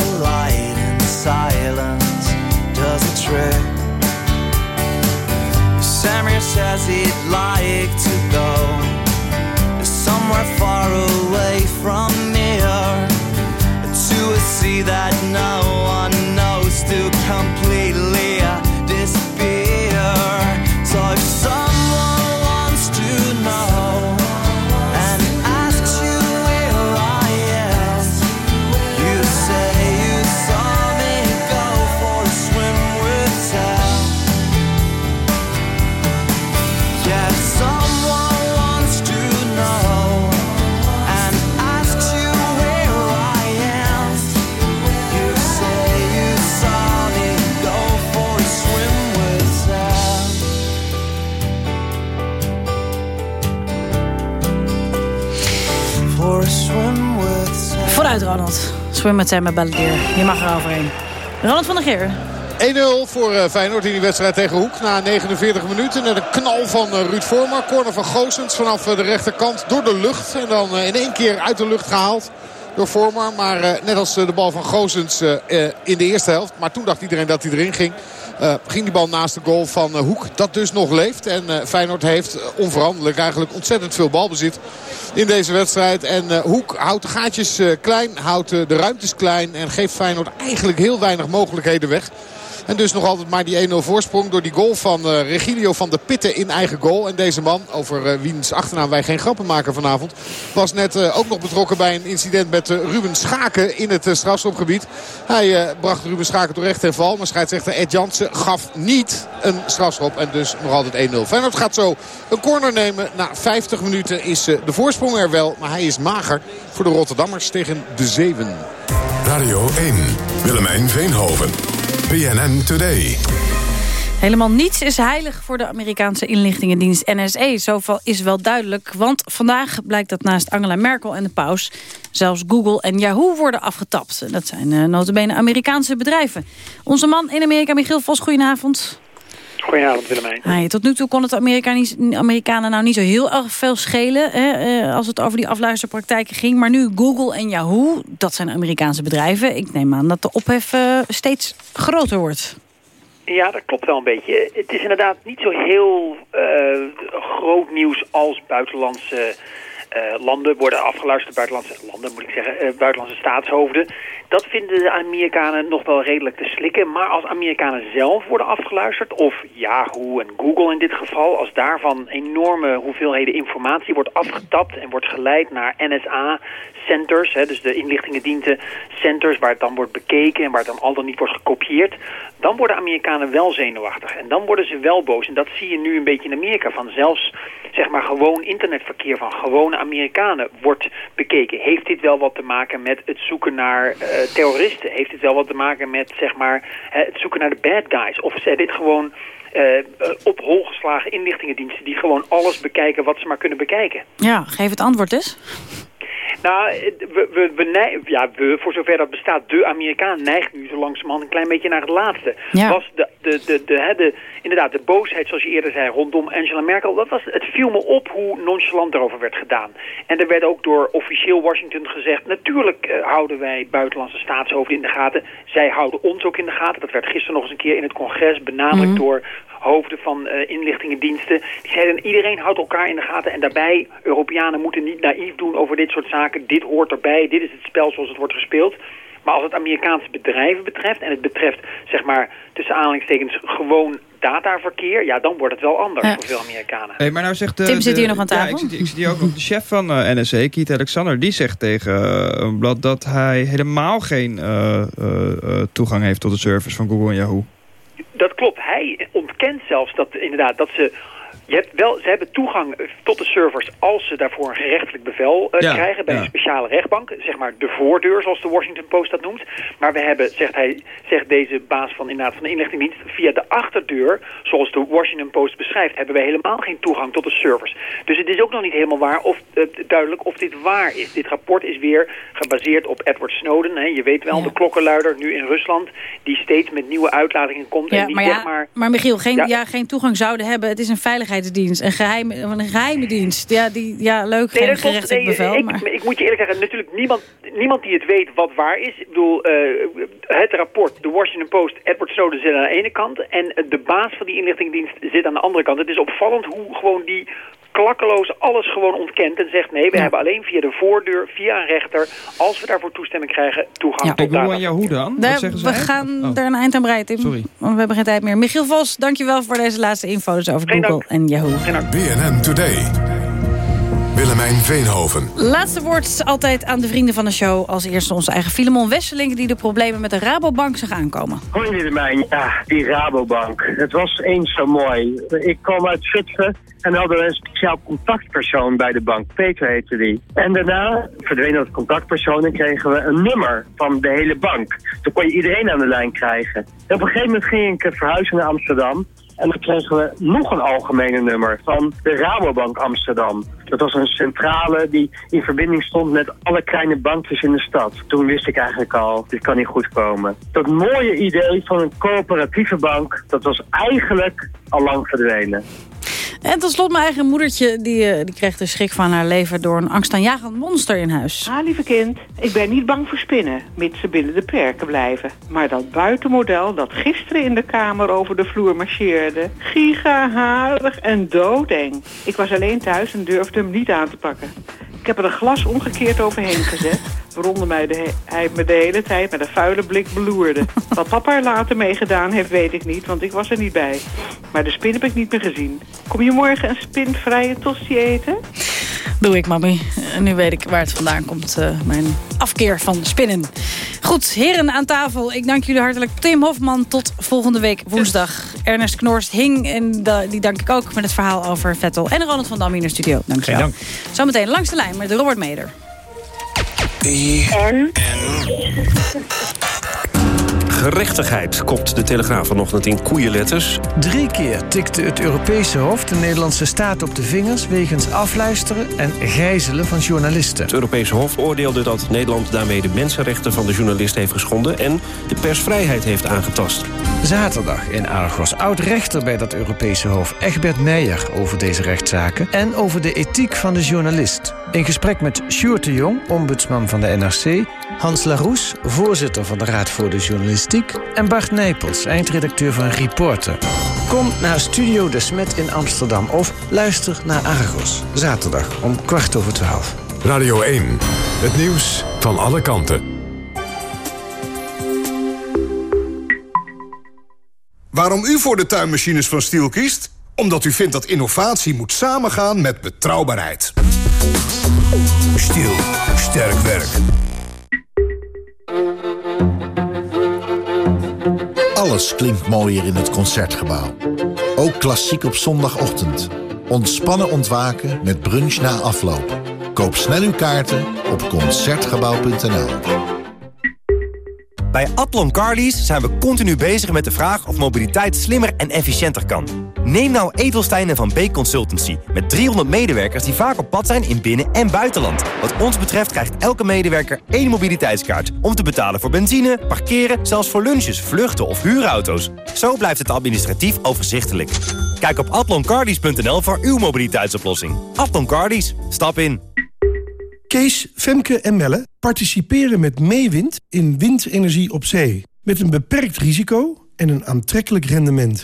Swim en Balladeer. Je mag er overheen. Ronald van der Geer. 1-0 voor eh, Feyenoord in die wedstrijd tegen Hoek. Na 49 minuten. Net een knal van eh, Ruud Vormer. Corner van Goossens vanaf eh, de rechterkant door de lucht. En dan in één keer uit de lucht gehaald door Vormer. Maar net als de bal van Goossens in de eerste helft. Maar toen dacht iedereen dat hij erin ging. Uh, ging die bal naast de goal van uh, Hoek. Dat dus nog leeft. En uh, Feyenoord heeft onveranderlijk eigenlijk ontzettend veel balbezit in deze wedstrijd. En Hoek houdt de gaatjes klein, houdt de ruimtes klein. En geeft Feyenoord eigenlijk heel weinig mogelijkheden weg. En dus nog altijd maar die 1-0 voorsprong door die goal van uh, Regilio van de Pitten in eigen goal. En deze man, over uh, wiens achternaam wij geen grappen maken vanavond... was net uh, ook nog betrokken bij een incident met Ruben Schaken in het strafschopgebied. Hij bracht Ruben Schaken terecht en val. Maar scheidsrechter Ed Jansen gaf niet een strafschop. En dus nog altijd 1-0. Feyenoord gaat zo een corner nemen. Na 50 minuten is de voorsprong er wel. Maar hij is mager voor de Rotterdammers tegen de Zeven. Radio 1, Willemijn Veenhoven. BNN Today. Helemaal niets is heilig voor de Amerikaanse inlichtingendienst NSA. Zoveel is wel duidelijk, want vandaag blijkt dat naast Angela Merkel en de paus... zelfs Google en Yahoo worden afgetapt. Dat zijn uh, notabene Amerikaanse bedrijven. Onze man in Amerika, Michiel Vos, goedenavond. Goedenavond, Willemijn. Hi, tot nu toe kon het Amerikanen nou niet zo heel erg veel schelen... Hè, als het over die afluisterpraktijken ging. Maar nu Google en Yahoo, dat zijn Amerikaanse bedrijven. Ik neem aan dat de ophef uh, steeds groter wordt. Ja, dat klopt wel een beetje. Het is inderdaad niet zo heel uh, groot nieuws als buitenlandse... Uh, landen worden afgeluisterd, buitenlandse landen moet ik zeggen, uh, buitenlandse staatshoofden. Dat vinden de Amerikanen nog wel redelijk te slikken. Maar als Amerikanen zelf worden afgeluisterd, of Yahoo en Google in dit geval... als daarvan enorme hoeveelheden informatie wordt afgetapt en wordt geleid naar NSA-centers... dus de inlichtingendiensten centers waar het dan wordt bekeken en waar het dan al dan niet wordt gekopieerd... dan worden Amerikanen wel zenuwachtig en dan worden ze wel boos. En dat zie je nu een beetje in Amerika, van zelfs zeg maar gewoon internetverkeer van gewone Amerikanen wordt bekeken. Heeft dit wel wat te maken met het zoeken naar uh, terroristen? Heeft dit wel wat te maken met zeg maar, het zoeken naar de bad guys? Of zijn dit gewoon uh, op hol geslagen inlichtingendiensten die gewoon alles bekijken wat ze maar kunnen bekijken? Ja, geef het antwoord eens. Nou, we, we, we, ja, we, voor zover dat bestaat, de Amerikaan neigt nu zo langzamerhand een klein beetje naar het laatste. Ja. Was de, de, de, de, de, de, inderdaad, de boosheid, zoals je eerder zei, rondom Angela Merkel, dat was, het viel me op hoe nonchalant daarover werd gedaan. En er werd ook door officieel Washington gezegd, natuurlijk uh, houden wij buitenlandse staatshoofden in de gaten. Zij houden ons ook in de gaten. Dat werd gisteren nog eens een keer in het congres benadrukt mm -hmm. door hoofden van uh, inlichtingendiensten. Die zeiden iedereen houdt elkaar in de gaten. En daarbij, Europeanen moeten niet naïef doen over dit soort zaken. Dit hoort erbij, dit is het spel zoals het wordt gespeeld. Maar als het Amerikaanse bedrijven betreft... en het betreft, zeg maar, tussen aanhalingstekens gewoon dataverkeer... ja, dan wordt het wel anders ja. voor veel Amerikanen. Hey, maar nou zegt de, Tim zit de, hier nog aan tafel. Ja, ik, zit, ik zit hier ook nog. De chef van uh, NSA, Keith Alexander, die zegt tegen uh, een blad... dat hij helemaal geen uh, toegang heeft tot de servers van Google en Yahoo. Dat klopt. Hij ontkent zelfs dat inderdaad dat ze Je hebt wel, ze hebben toegang eh, tot de servers als ze daarvoor een gerechtelijk bevel eh, Ja, krijgen bij ja. een speciale rechtbank. Zeg maar de voordeur, zoals de Washington Post dat noemt. Maar we hebben, zegt hij, zegt deze baas van, inderdaad, van de inlichtingendienst, via de achterdeur, zoals de Washington Post beschrijft, hebben wij helemaal geen toegang tot de servers. Dus het is ook nog niet helemaal waar of eh, duidelijk of dit waar is. Dit rapport is weer gebaseerd op Edward Snowden. Hè. Je weet wel, de klokkenluider nu in Rusland, die steeds met nieuwe uitlatingen komt. en die maar, zeg ja, maar maar Michiel, geen, Ja. ja. geen toegang zouden hebben. Het is een veiligheidsdienst, een geheime, een geheime dienst. Ja, die, ja leuk, Nee, geen dat Nee, bevel. ik, maar... ik moet je eerlijk zeggen, natuurlijk niemand, niemand die het weet wat waar is. Ik bedoel, eh, het rapport, de Washington Post, Edward Snowden zit aan de ene kant... en de baas van die inlichtingendienst zit aan de andere kant. Het is opvallend hoe gewoon die klakkeloos alles gewoon ontkent en zegt... nee, we hebben alleen via de voordeur, via een rechter... als we daarvoor toestemming krijgen, toegang tot Ik wil data. aan jou hoe dan? Daar- we zij? gaan Oh. er een eind aan breien, Tim. Sorry. Want we hebben geen tijd meer. Michiel Vos, dankjewel voor deze laatste info's over Google en Yahoo. BNN Today. Willemijn Veenhoven. Laatste woord altijd aan de vrienden van de show. Als eerste onze eigen Filemon Wesseling... die de problemen met de Rabobank zag aankomen. Hoi Willemijn, ja, die Rabobank. Het was eens zo mooi. Ik kwam uit Zutphen en we hadden een speciaal contactpersoon bij de bank. Peter heette die. En daarna verdween dat contactpersoon en kregen we een nummer van de hele bank. Toen kon je iedereen aan de lijn krijgen. En op een gegeven moment ging ik verhuizen naar Amsterdam. En dan kregen we nog een algemene nummer van de Rabobank Amsterdam. Dat was een centrale die in verbinding stond met alle kleine bankjes in de stad. Toen wist ik eigenlijk al, dit kan niet goed komen. Dat mooie idee van een coöperatieve bank, dat was eigenlijk al lang verdwenen. En tot slot mijn eigen moedertje. Die, eh, die kreeg de schrik van haar leven door een angstaanjagend monster in huis. Ah, lieve kind, ik ben niet bang voor spinnen, mits ze binnen de perken blijven. Maar dat buitenmodel dat gisteren in de kamer over de vloer marcheerde... gigaharig en doodeng. Ik was alleen thuis en durfde hem niet aan te pakken. Ik heb er een glas omgekeerd overheen gezet... waaronder mij de hij me de hele tijd met een vuile blik beloerde. Wat papa er later mee gedaan heeft, weet ik niet, want ik was er niet bij. Maar de spin heb ik niet meer gezien. Kom je morgen een spinvrije tosti eten? Doe ik, mami. Nu weet ik waar het vandaan komt. eh, mijn afkeer van spinnen. Goed, heren aan tafel. Ik dank jullie hartelijk. Tim Hofman, tot volgende week woensdag. Ernest Knorst hing en die dank ik ook met het verhaal over Vettel. En Ronald van Dam in de studio. Dank je wel. dank. Zometeen langs de lijn met Robert Meder. En? Gerechtigheid, kopt de Telegraaf vanochtend in koeienletters. Drie keer tikte het Europese Hof de Nederlandse staat op de vingers... wegens afluisteren en gijzelen van journalisten. Het Europese Hof oordeelde dat Nederland daarmee de mensenrechten van de journalist heeft geschonden... en de persvrijheid heeft aangetast. Zaterdag in Argos. Oud-rechter bij dat Europese Hof, Egbert Meijer... over deze rechtszaken en over de ethiek van de journalist. In gesprek met Sjoerd de Jong, ombudsman van de NRC... Hans Laroes, voorzitter van de Raad voor de Journalistiek... en Bart Nijpels, eindredacteur van Reporter. Kom naar Studio De Smet in Amsterdam of luister naar Argos. Zaterdag om kwart over twaalf. Radio 1. Het nieuws van alle kanten. Waarom u voor de tuinmachines van Stiel kiest? Omdat u vindt dat innovatie moet samengaan met betrouwbaarheid. Stiel. Sterk werk. Alles klinkt mooier in het Concertgebouw. Ook klassiek op zondagochtend. Ontspannen ontwaken met brunch na afloop. Koop snel uw kaarten op Concertgebouw.nl. Bij Atlon Carlies zijn we continu bezig met de vraag of mobiliteit slimmer en efficiënter kan. Neem nou Edelstein en Van Beek Consultancy. Met 300 medewerkers die vaak op pad zijn in binnen- en buitenland. Wat ons betreft krijgt elke medewerker één mobiliteitskaart. Om te betalen voor benzine, parkeren, zelfs voor lunches, vluchten of huurauto's. Zo blijft het administratief overzichtelijk. Kijk op atloncardies.nl voor uw mobiliteitsoplossing. Atlon Cardies, stap in. Kees, Femke en Melle participeren met Meewind in windenergie op zee. Met een beperkt risico en een aantrekkelijk rendement.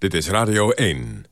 Dit is Radio 1.